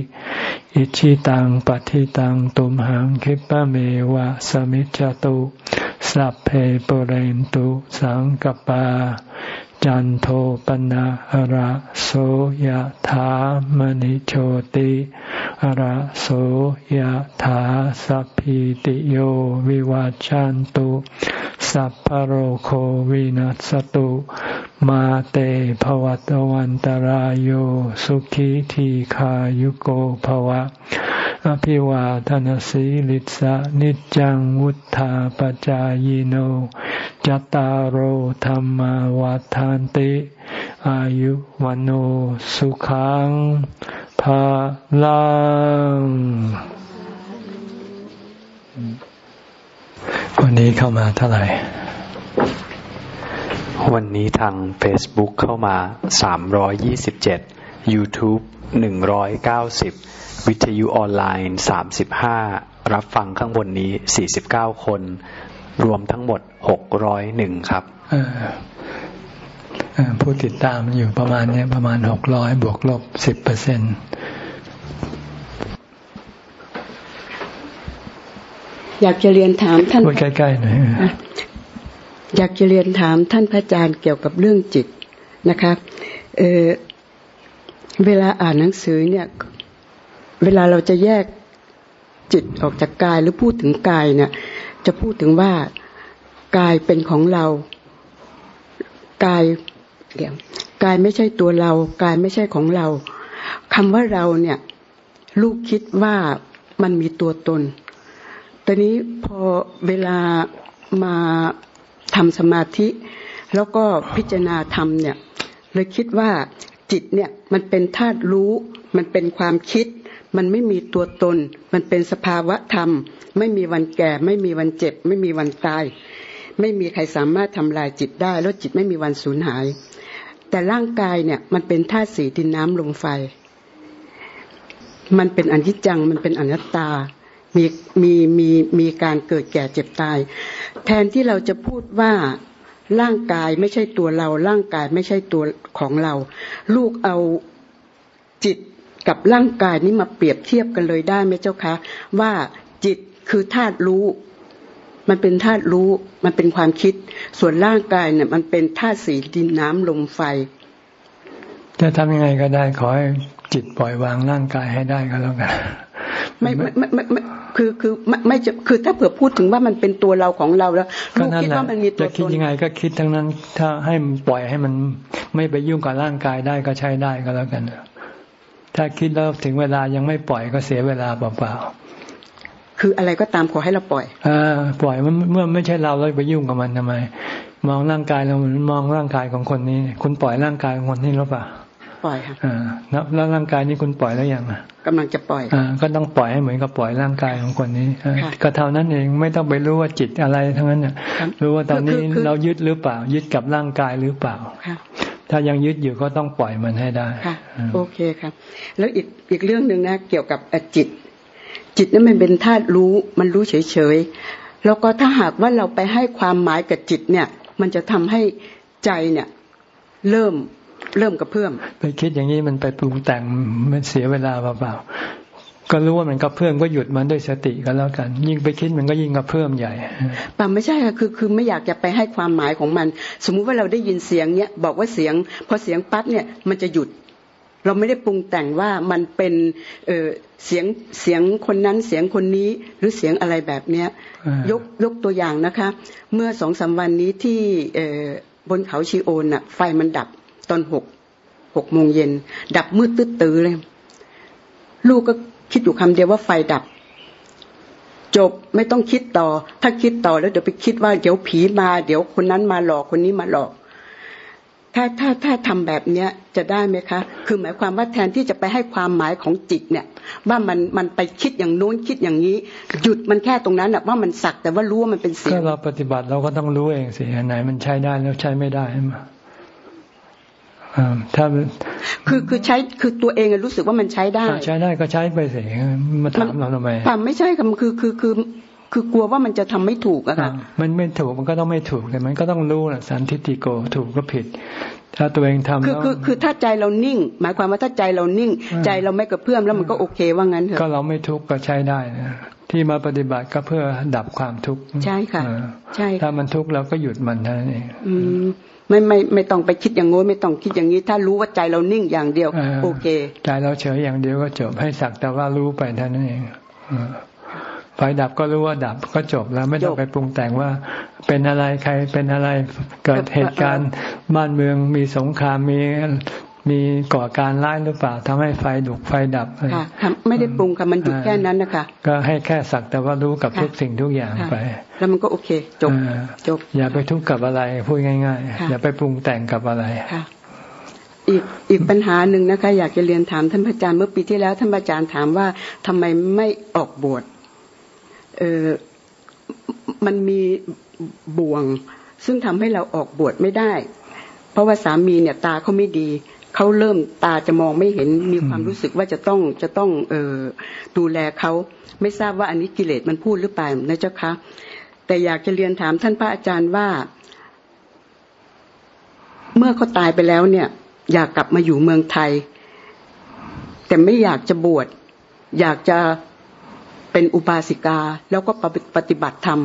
อิชิตังปฏิตังตุมหังคิปะเมวะสมิจจตุสัพเพปุเรนตุสังกปา จันโทปนะระโสยธามณิโชติระโสยธาสัพพิติโยวิวาจันตุสัพพโรโควินัสตุ มาเตภวัตวันตารโยสุขีทีขายุโกภวะ อภิวาทนสีลิสะนิจังวุธาปจายโนจตารโหธรรมวาทานติ อายุวันโอสุขังภาลังวันนี้เข้ามาเท่าไหร่ วันนี้ทาง Facebook เข้ามา 327 YouTube 190 วิทยุออนไลน์ 35 รับฟังข้างบนนี้ 49 คน รวมทั้งหมด 601 ครับผู้ติดตามอยู่ประมาณนี้ประมาณ 600 บวกลบ 10เปอร์เซ็นต์อยากจะเรียนถามท่านพูดใกล้ๆหน่อยอยากจะเรียนถามท่านพระอาจารย์เกี่ยวกับเรื่องจิตนะคะเออเวลาอ่านหนังสือเนี่ย เวลาเราจะแยกจิตออกจากกายหรือพูดถึงกายเนี่ย จะพูดถึงว่ากายเป็นของเรากายเดี๋ยวกายไม่ใช่ตัวเรา กายไม่ใช่ของเราคำว่าเราเนี่ย ลูกคิดว่ามันมีตัวตนตอนนี้พอเวลามาทำสมาธิ แล้วก็พิจารณาธรรมเนี่ยเลยคิดว่าจิตเนี่ยมันเป็นธาตุรู้ มันเป็นความคิด มันไม่มีตัวตน มันเป็นสภาวะธรรม ไม่มีวันแก่ ไม่มีวันเจ็บ ไม่มีวันตาย ไม่มีใครสามารถทำลายจิตได้ แล้วจิตไม่มีวันสูญหาย แต่ร่างกายเนี่ยมันเป็นธาตุสีดินน้ำลมไฟ มันเป็นอนิจจัง มันเป็นอนัตตา มีมีมีมีการเกิดแก่เจ็บตาย แทนที่เราจะพูดว่าร่างกายไม่ใช่ตัวเรา ร่างกายไม่ใช่ตัวของเรา ลูกเอาจิต กับร่างกายนี้มาเปรียบเทียบกันเลยได้ไหมเจ้าคะ ว่าจิตคือธาตุรู้ มันเป็นธาตุรู้ มันเป็นความคิด ส่วนร่างกายเนี่ย มันเป็นธาตุสีดินน้ำลมไฟ จะทำยังไงก็ได้ขอให้จิตปล่อยวางร่างกายให้ได้ก็แล้วกันไม่ไม่ไม่ไม่คือคือไม่ไม่จะคือถ้าเผื่อพูดถึงว่ามันเป็นตัวเราของเราแล้วลูกคิดว่ามันมีตัวตนจะคิดยังไงก็คิดทั้งนั้น ถ้าให้ปล่อยให้มันไม่ไปยุ่งกับร่างกายได้ก็ใช้ได้ก็แล้วกัน ถ้าคิดแล้วถึงเวลายังไม่ปล่อยก็เสียเวลาเปล่าๆคืออะไรก็ตามขอให้เราปล่อยอ่าปล่อยมันเมื่อไม่ใช่เราแล้วไปยุ่งกับมันทำไม มองร่างกายเราเหมือนมองร่างกายของคนนี้ คุณปล่อยร่างกายของคนนี้หรือเปล่าปล่อยค่ะแล้วร่างกายนี้คุณปล่อยแล้วยังกำลังจะปล่อยอก็ต้องปล่อยให้เหมือนกับปล่อยร่างกายของคนนี้ก็เท่านั้นเองไม่ต้องไปรู้ว่าจิตอะไรทั้งนั้นเนี่ยรู้ว่าตอนนี้เรายึดหรือเปล่า ยึดกับร่างกายหรือเปล่า ถ้ายังยึดอยู่ก็ต้องปล่อยมันให้ได้ค่ะโอเคครับ แล้วอีกอีกเรื่องหนึ่งนะ เกี่ยวกับจิต จิตนั้นมันเป็นธาตุรู้มันรู้เฉยๆแล้วก็ถ้าหากว่าเราไปให้ความหมายกับจิตเนี่ย มันจะทำให้ใจเนี่ย เริ่มเริ่มกระเพื่อมไปคิดอย่างนี้มันไปปรุงแต่งมันเสียเวลาเปล่าๆ ก็รู้ว่ามันกระเพื่อมก็หยุดมันด้วยสติก็แล้วกัน ยิ่งไปคิดมันก็ยิ่งกระเพื่อมใหญ่ป่าไม่ใช่ค่ะคือคือไม่อยากจะไปให้ความหมายของมัน สมมุติว่าเราได้ยินเสียงเนี้ยบอกว่าเสียง พอเสียงปั๊บเนี่ยมันจะหยุด เราไม่ได้ปรุงแต่งว่ามันเป็นเออเสียงเสียงคนนั้นเสียงคนนี้หรือเสียงอะไรแบบเนี้ยยกยกตัวอย่างนะคะ เมื่อสองสาวันนี้ที่เอบนเขาชีโอนน่ะไฟมันดับตอนหกหกโมงเย็นดับมืดตื้อตื้อเลย ลูกก็ คิดอยู่คำเดียวว่าไฟดับ จบไม่ต้องคิดต่อ ถ้าคิดต่อแล้วเดี๋ยวไปคิดว่าเดี๋ยวผีมา เดี๋ยวคนนั้นมาหลอกคนนี้มาหลอก ถ้าถ้าถ้าทำแบบเนี้ยจะได้ไหมคะ คือหมายความว่าแทนที่จะไปให้ความหมายของจิตเนี่ยว่ามันมันไปคิดอย่างโน้นคิดอย่างนี้ หยุดมันแค่ตรงนั้นอะว่ามันสักแต่ว่ารู้ว่ามันเป็นเสียงถ้าเราปฏิบัติเราก็ต้องรู้เองสิอันไหนมันใช้ได้แล้วใช้ไม่ได้มา ถ้าคือคือใช้คือตัวเองรู้สึกว่ามันใช้ได้ใช้ได้ก็ใช้ไปสิมาถามเราทำไมป่าไม่ใช่ค่ะคือคือคือคือกลัวว่ามันจะทำไม่ถูกอะค่ะมันไม่ถูกมันก็ต้องไม่ถูกแต่มันก็ต้องรู้แหละสันทิฏฐิโกถูกก็ผิด ถ้าตัวเองทำคือคือคือถ้าใจเรานิ่ง หมายความว่าถ้าใจเรานิ่ง ใจเราไม่กระเพื่อมแล้วมันก็โอเคว่างั้นเถอะก็เราไม่ทุกข์ก็ใช้ได้นะที่มาปฏิบัติก็เพื่อดับความทุกข์ใช่ค่ะ ใช่ถ้ามันทุกข์เราก็หยุดมันเท่านั้นเองอืม ไม่ไม่ไม่ต้องไปคิดอย่างโน้นไม่ต้องคิดอย่างนี้ ถ้ารู้ว่าใจเรานิ่งอย่างเดียว โอเคใจเราเฉยอย่างเดียวก็จบให้สักแต่ว่ารู้ไปเท่านั้นเองไฟดับก็รู้ว่าดับก็จบแล้วไม่ต้องไปปรุงแต่งว่า เป็นอะไรใครเป็นอะไรเกิดเหตุการณ์บ้านเมืองมีสงครามมี มีก่อการร้ายหรือเปล่าทำให้ไฟดุกไฟดับค่ะไม่ได้ปรุงค่ะมันหยุดแค่นั้นนะคะก็ให้แค่สักแต่ว่ารู้กับทุกสิ่งทุกอย่างไป แล้วมันก็โอเคจบจบ อย่าไปทุกข์กับอะไรพูดง่าย ๆ อย่าไปปรุงแต่งกับอะไรค่ะอีกอีกปัญหาหนึ่งนะคะ อยากจะเรียนถามท่านพระอาจารย์เมื่อปีที่แล้วท่านพระอาจารย์ถามว่าทำไมไม่ออกบวชเออมันมีบ่วง ซึ่งทำให้เราออกบวชไม่ได้ เพราะว่าสามีเนี่ยตาเขาไม่ดี เขาเริ่มตาจะมองไม่เห็นมีความรู้สึกว่าจะต้องจะต้องเออดูแลเขาไม่ทราบว่าอันนี้กิเลสมันพูดหรือเปล่านะเจ้าคะแต่อยากจะเรียนถามท่านพระอาจารย์ว่า เมื่อเขาตายไปแล้วเนี่ย อยากกลับมาอยู่เมืองไทย แต่ไม่อยากจะบวชอยากจะเป็นอุบาสิกาแล้วก็ปฏิบัติธรรม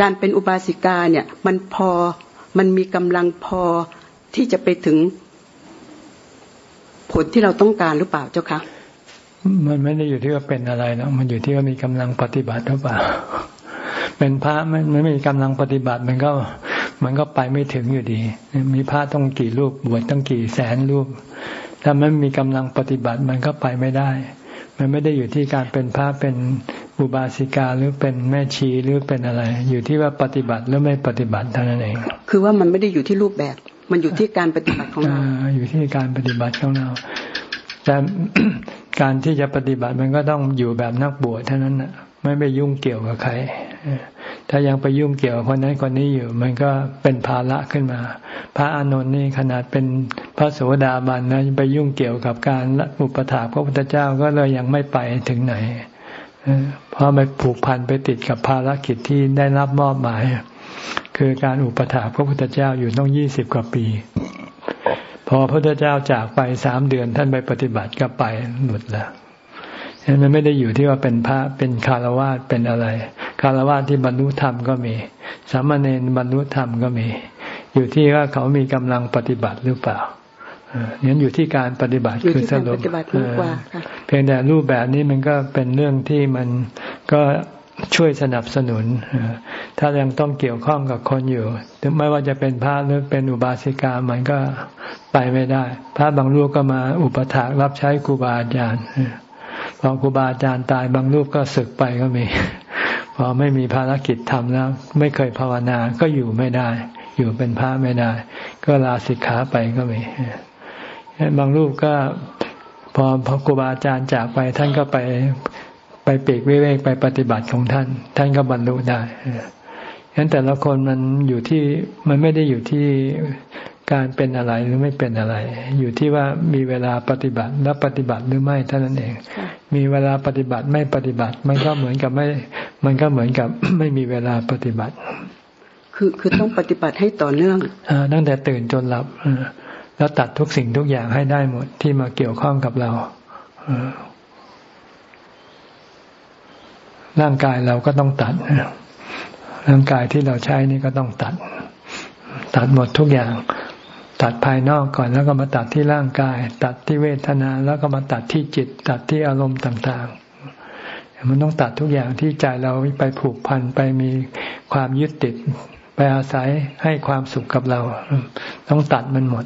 การเป็นอุบาสิกาเนี่ย มันพอมันมีกำลังพอที่จะไปถึง ผลที่เราต้องการหรือเปล่าเจ้าคะมันไม่ได้อยู่ที่ว่าเป็นอะไรนะมันอยู่ที่ว่ามีกำลังปฏิบัติหรือเปล่า เป็นพระมันไม่มีกำลังปฏิบัติมันก็ มันก็ไปไม่ถึงอยู่ดี มีพระต้องกี่รูปบวชต้องกี่แสนรูป ถ้ามันมีกำลังปฏิบัติมันก็ไปไม่ได้ มันไม่ได้อยู่ที่การเป็นพระเป็นอุบาสิกาหรือเป็นแม่ชีหรือเป็นอะไร อยู่ที่ว่าปฏิบัติหรือไม่ปฏิบัติเท่านั้นเอง คือว่ามันไม่ได้อยู่ที่รูปแบบ มันอยู่ที่การปฏิบัติของเราอยู่ที่การปฏิบัติของเรา แต่การที่จะปฏิบัติมันก็ต้องอยู่แบบนักบวชเท่านั้นนะไม่ไปยุ่งเกี่ยวกับใครถ้ายังไปยุ่งเกี่ยวคนนั้นคนนี้อยู่ มันก็เป็นภาระขึ้นมา พระอานนท์นี่ขนาดเป็นพระโสดาบันนะไปยุ่งเกี่ยวกับการอุปถาพระพุทธเจ้าก็เลยยังไม่ไปถึงไหนเพราะไปผูกพันไปติดกับภารกิจที่ได้รับมอบหมายคือการอุปถาพระพุทธเจ้าอยู่ต้องยี่สิบกว่าปี พอพระพุทธเจ้าจากไปสามเดือนท่านไปปฏิบัติก็ไปหมดแล้วมันไม่ได้อยู่ที่ว่าเป็นพระเป็นคารวาสเป็นอะไร คารวาสที่บรรลุธรรมก็มีสามเณรบรรลุธรรมก็มี อยู่ที่ว่าเขามีกำลังปฏิบัติหรือเปล่าเนี่ยอยู่ที่การปฏิบัติคือสรุปเพียงแต่รูปแบบนี้มันก็เป็นเรื่องที่มันก็ ช่วยสนับสนุน ถ้ายังต้องเกี่ยวข้องกับคนอยู่ไม่ว่าจะเป็นพระหรือเป็นอุบาสิกามันก็ไปไม่ได้ พระบางรูปก็มาอุปถากรับใช้ครูบาอาจารย์พอครูบาอาจารย์ตายบางรูปก็ศึกไปก็มี พอไม่มีภารกิจทำแล้ว ไม่เคยภาวนาก็อยู่ไม่ได้ อยู่เป็นพระไม่ได้ ก็ลาสิกขาไปก็มีบางรูปก็พอพอครูบาอาจารย์จากไปท่านก็ไป ไปปีกวิเวกไปปฏิบัติของท่าน ท่านก็บรรลุได้ฉะนั้นแต่ละคนมันอยู่ที่มันไม่ได้อยู่ที่การเป็นอะไรหรือไม่เป็นอะไร อยู่ที่ว่ามีเวลาปฏิบัติและปฏิบัติหรือไม่เท่านั้นเอง มีเวลาปฏิบัติไม่ปฏิบัติ มันก็เหมือนกับไม่ มันก็เหมือนกับไม่มีเวลาปฏิบัติ คือคือต้องปฏิบัติให้ต่อเนื่องอตั้งแต่ตื่นจนหลับแล้วตัดทุกสิ่งทุกอย่างให้ได้หมดที่มาเกี่ยวข้องกับเรา ร่างกายเราก็ต้องตัด ร่างกายที่เราใช้นี่ก็ต้องตัด ตัดหมดทุกอย่าง ตัดภายนอกก่อนแล้วก็มาตัดที่ร่างกาย ตัดที่เวทนาแล้วก็มาตัดที่จิต ตัดที่อารมณ์ต่างๆ มันต้องตัดทุกอย่างที่ใจเราไปผูกพันไปมีความยึดติด ไปอาศัยให้ความสุขกับเรา ต้องตัดมันหมด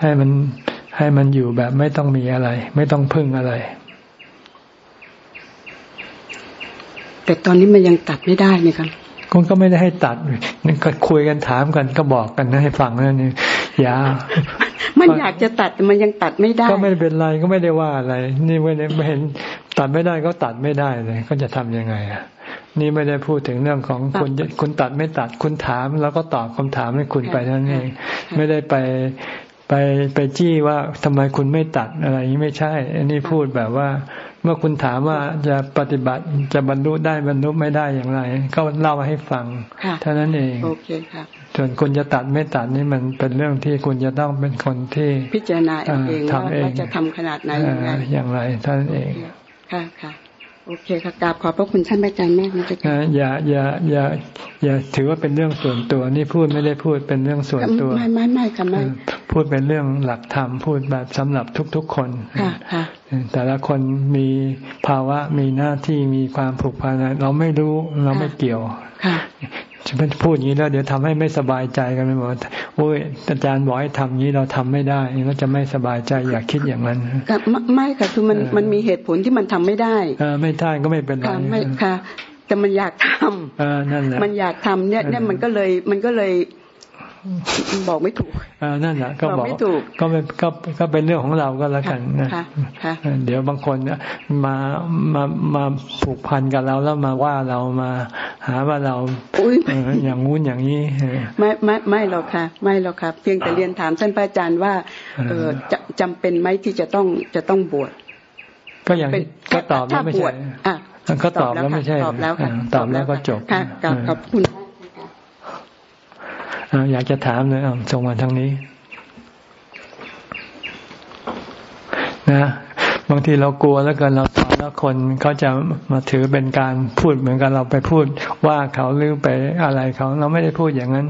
ให้มันให้มันอยู่แบบไม่ต้องมีอะไร ไม่ต้องพึ่งอะไร แต่ตอนนี้มันยังตัดไม่ได้นี่ครับคุณก็ไม่ได้ให้ตัดนี่ก็คุยกันถามกันก็บอกกันนะให้ฟังนั่นนี่อย่ามันอยากจะตัดแต่มันยังตัดไม่ได้ ก็ไม่เป็นไรก็ไม่ได้ว่าอะไร นี่ไม่ได้ไม่เห็นตัดไม่ได้ก็ตัดไม่ได้เลยก็จะทํำยังไงอะนี่ไม่ได้พูดถึงเรื่องของคุณคุณตัดไม่ตัดคุณถาม แล้วก็ตอบคำถามให้คุณไปนั่นเองไม่ได้ไปไปไปจี้ว่าทำไมคุณไม่ตัดอะไรนี้ไม่ใช่ อันนี้พูดแบบว่า เมื่อคุณถามว่าจะปฏิบัติจะบรรลุได้บรรลุไม่ได้อย่างไร ก็เล่าให้ฟังเท่านั้นเองโอเคครับส่วนคุณจะตัดไม่ตัดนี่มันเป็นเรื่องที่คุณจะต้องเป็นคนที่พิจารณาเองว่าจะทำขนาดไหนอย่างไรอย่างไรเท่านั้นเองค่ะค่ะ โอเคค่ะกราบขอบพระคุณท่านอาจารย์แม่นะจ๊ะอย่าอย่าอย่าอย่าถือว่าเป็นเรื่องส่วนตัว นี่พูดไม่ได้พูดเป็นเรื่องส่วนตัว ไม่ไม่ไม่ค่ะไม่พูดเป็นเรื่องหลักธรรมพูดแบบสำหรับทุก ๆ คนค่ะแต่ละคนมีภาวะมีหน้าที่มีความผูกพันเราไม่รู้เราไม่เกี่ยว ค่ะจะไม่พูดอย่างนี้แล้วเดี๋ยวทำให้ไม่สบายใจกันไปหมดโอ้ยอาจารย์บอกให้ทำนี้เราทำไม่ได้ก็จะไม่สบายใจอยากคิดอย่างนั้นไม่ค่ะคือมันมันมีเหตุผลที่มันทำไม่ได้เออไม่ได้ก็ไม่เป็นไรไม่ค่ะ แต่มันอยากทำเออนั่นแหละมันอยากทำเนี่ยเนี่ยมันก็เลยมันก็เลย บอกไม่ถูกอ่านั่นแหละก็บอกไม่ถูกก็เป็นก็ก็เป็นเรื่องของเราก็แล้วกันนะเดี๋ยวบางคนมามามาผูกพันกับเราแล้วมาว่าเรามาหาว่าเราอย่างงู้นอย่างนี้ไม่ไม่ไม่หรอกค่ะ ไม่หรอกครับเพียงแต่เรียนถามท่านพระอาจารย์ว่าเออจะจำเป็นไหมที่จะต้องจะต้องบวชก็อย่างก็ตอบแล้วไม่ใช่ก็ตอบแล้วไม่ใช่ตอบแล้วตอบแล้วก็จบค่ะขอบคุณ อยากจะถามเลยส่งมาทางนี้ นะ บางทีเรากลัวแล้วกันเราสอนแล้วคนเขาจะมาถือเป็นการพูดเหมือนกันเราไปพูดว่าเขาหรือไปอะไรเขา เราไม่ได้พูดอย่างนั้น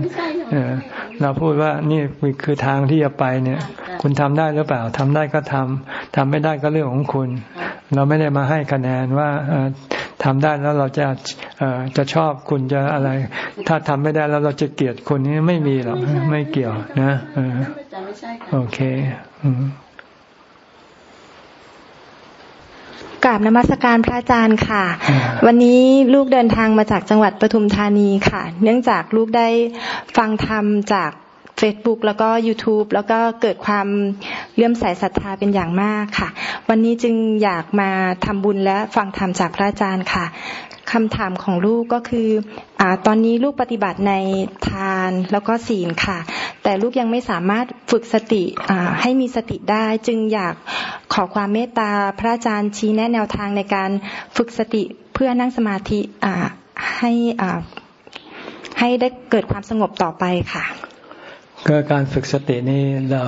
เออเราพูดว่านี่คือทางที่จะไปเนี่ย คุณทำได้หรือเปล่าทำได้ก็ทำทำไม่ได้ก็เรื่องของคุณ เราไม่ได้มาให้คะแนนว่า ทำได้แล้วเราจะจะชอบคุณจะอะไร ถ้าทำไม่ได้แล้วเราจะเกลียดคุณนี่ไม่มีหรอกไม่เกี่ยวนะโอเคกราบนมัสการพระอาจารย์ค่ะ วันนี้ลูกเดินทางมาจากจังหวัดปทุมธานีค่ะ เนื่องจากลูกได้ฟังธรรมจาก Facebook แล้วก็ YouTube แล้วก็เกิดความเลื่อมใสศรัทธาเป็นอย่างมากค่ะ วันนี้จึงอยากมาทำบุญและฟังธรรมจากพระอาจารย์ค่ะคำถามของลูกก็คืออตอนนี้ลูกปฏิบัติในทานแล้วก็ศีลค่ะ แต่ลูกยังไม่สามารถฝึกสติให้มีสติได้ จึงอยากขอความเมตตาพระอาจารย์ชี้แนะแนวทางในการฝึกสติเพื่อนั่งสมาธิให้ให้ได้เกิดความสงบต่อไปค่ะ ก็การฝึกสตินี้เรา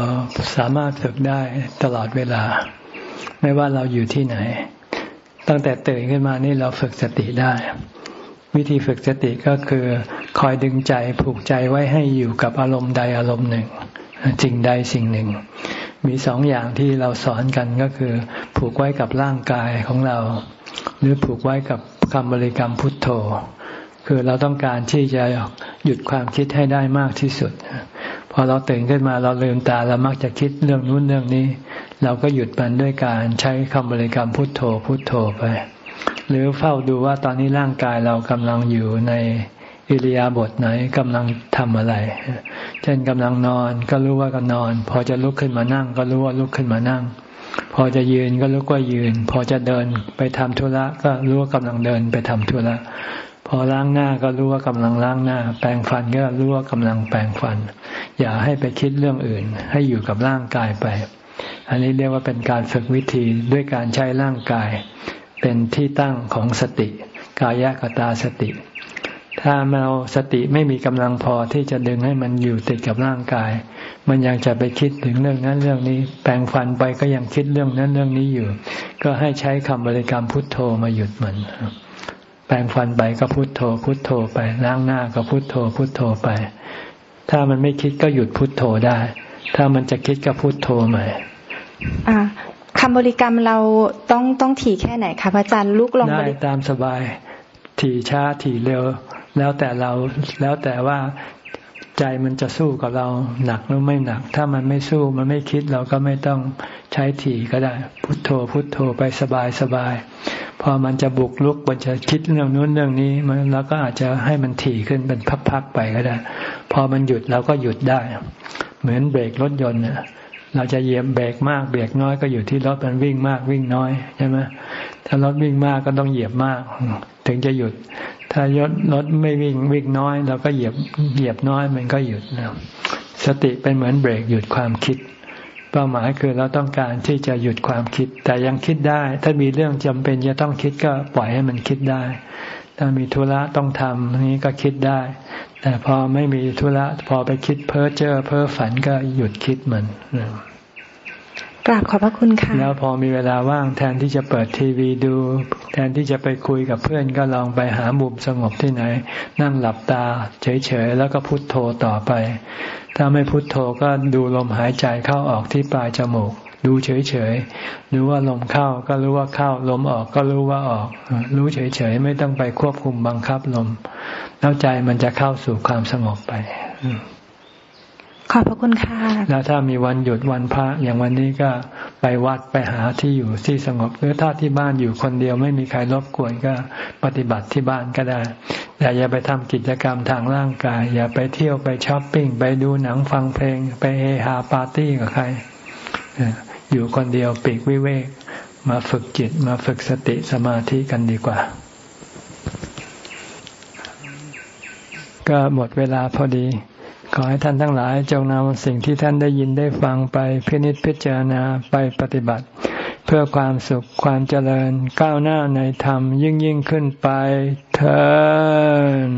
สามารถฝึกได้ตลอดเวลา ไม่ว่าเราอยู่ที่ไหน ตั้งแต่ตื่นขึ้นมานี่เราฝึกสติได้ วิธีฝึกสติก็คือคอยดึงใจผูกใจไว้ให้อยู่กับอารมณ์ใดอารมณ์หนึ่งสิ่งใดสิ่งหนึ่ง มีสองอย่างที่เราสอนกันก็คือ ผูกไว้กับร่างกายของเรา หรือผูกไว้กับคำบริกรรมพุทโธ คือเราต้องการที่จะหยุดความคิดให้ได้มากที่สุด พอเราตื่นขึ้นมาเราลืมตาเรามักจะคิดเรื่องนู้นเรื่องนี้ เราก็หยุดมันด้วยการใช้คำบริกรรมพุทโธพุทโธไป หรือเฝ้าดูว่าตอนนี้ร่างกายเรากำลังอยู่ในอิริยาบถไหนกำลังทำอะไร เช่นกำลังนอนก็รู้ว่าก็นอน พอจะลุกขึ้นมานั่ง ก็รู้ว่าลุกขึ้นมานั่ง พอจะยืนก็รู้ว่ายืน พอจะเดินไปทำธุระก็รู้ว่ากำลังเดินไปทำธุระ พอล้างหน้าก็รู้ว่ากำลังล้างหน้า แปรงฟันก็รู้ว่ากำลังแปรงฟัน อย่าให้ไปคิดเรื่องอื่น ให้อยู่กับร่างกายไป อันนี้เรียกว่าเป็นการฝึกวิธีด้วยการใช้ร่างกาย เป็นที่ตั้งของสติ กายกตาสติ ถ้าเราสติไม่มีกำลังพอที่จะดึงให้มันอยู่ติดกับร่างกาย มันยังจะไปคิดถึงเรื่องนั้นเรื่องนี้ แปรงฟันไปก็ยังคิดเรื่องนั้นเรื่องนี้อยู่ ก็ให้ใช้คำบริกรรมพุทโธมาหยุดมัน แปรงฟันไปก็พุโทโธ พุโทโธไปล้างหน้าก็พุโทโธ พุโทโธไป ถ้ามันไม่คิดก็หยุดพุโทโธได้ ถ้ามันจะคิดก็พุโทโธใหม่คำบริกรรมเราต้องต้องถี่แค่ไหนคะพระอาจารย์ลูกลองได้ตามสบายถี่ช้าถี่เร็ว แล้วแต่เราแล้วแต่ว่า ใจมันจะสู้กับเราหนักหรือไม่หนัก ถ้ามันไม่สู้มันไม่คิดเราก็ไม่ต้องใช้ถี่ก็ได้ พุทโธ พุทโธไปสบายสบายพอมันจะบุกลุกมันจะคิดเรื่องนู้นเรื่องนี้มันเราก็อาจจะให้มันถี่ขึ้นเป็นพักๆไปก็ได้ พอมันหยุดเราก็หยุดได้ เหมือนเบรกรถยนต์เนี่ยเราจะเหยียบเบรกมากเบรกน้อยก็อยู่ที่รถมันวิ่งมากวิ่งน้อยใช่ไหมถ้ารถวิ่งมากก็ต้องเหยียบมาก ถึงจะหยุด ถ้ายศรถไม่วิ่งวิ่งน้อยเราก็เหยียบเหยียบน้อยมันก็หยุดนะสติเป็นเหมือนเบรกหยุดความคิด เป้าหมายคือเราต้องการที่จะหยุดความคิด แต่ยังคิดได้ ถ้ามีเรื่องจำเป็นจะต้องคิดก็ปล่อยให้มันคิดได้ ถ้ามีธุระต้องทำนี้ก็คิดได้ แต่พอไม่มีธุระพอไปคิดเพ้อเจ้อเพ้อฝันก็หยุดคิดมัน กราบขอบพระคุณค่ะ แล้วพอมีเวลาว่างแทนที่จะเปิดทีวีดู แทนที่จะไปคุยกับเพื่อนก็ลองไปหามุมสงบที่ไหน นั่งหลับตา เฉยๆ แล้วก็พุทโธต่อไป ถ้าไม่พุโทโธก็ดูลมหายใจเข้าออกที่ปลายจมูก ดูเฉยๆรู้ว่าลมเข้าก็รู้ว่าเข้า ลมออกก็รู้ว่าออก รู้เฉยๆ ไม่ต้องไปควบคุมบังคับลม แล้วใจมันจะเข้าสู่ความสงบไป ขอบพระคุณค่ะ แล้วถ้ามีวันหยุดวันพระอย่างวันนี้ก็ไปวัดไปหาที่อยู่ที่สงบ หรือถ้าที่บ้านอยู่คนเดียวไม่มีใครรบกวนก็ปฏิบัติที่บ้านก็ได้ แต่อย่าไปทำกิจกรรมทางร่างกาย อย่าไปเที่ยวไปช้อปปิ้ง ไปดูหนังฟังเพลง ไปเฮฮาปาร์ตี้กับใคร อยู่คนเดียวปีกวิเวก มาฝึกจิตมาฝึกสติสมาธิกันดีกว่าก็หมดเวลาพอดี ขอให้ท่านทั้งหลายจงนำสิ่งที่ท่านได้ยินได้ฟังไปพินิจพิจารณาไปปฏิบัติ เพื่อความสุขความเจริญก้าวหน้าในธรรมยิ่งยิ่งขึ้นไปเถิด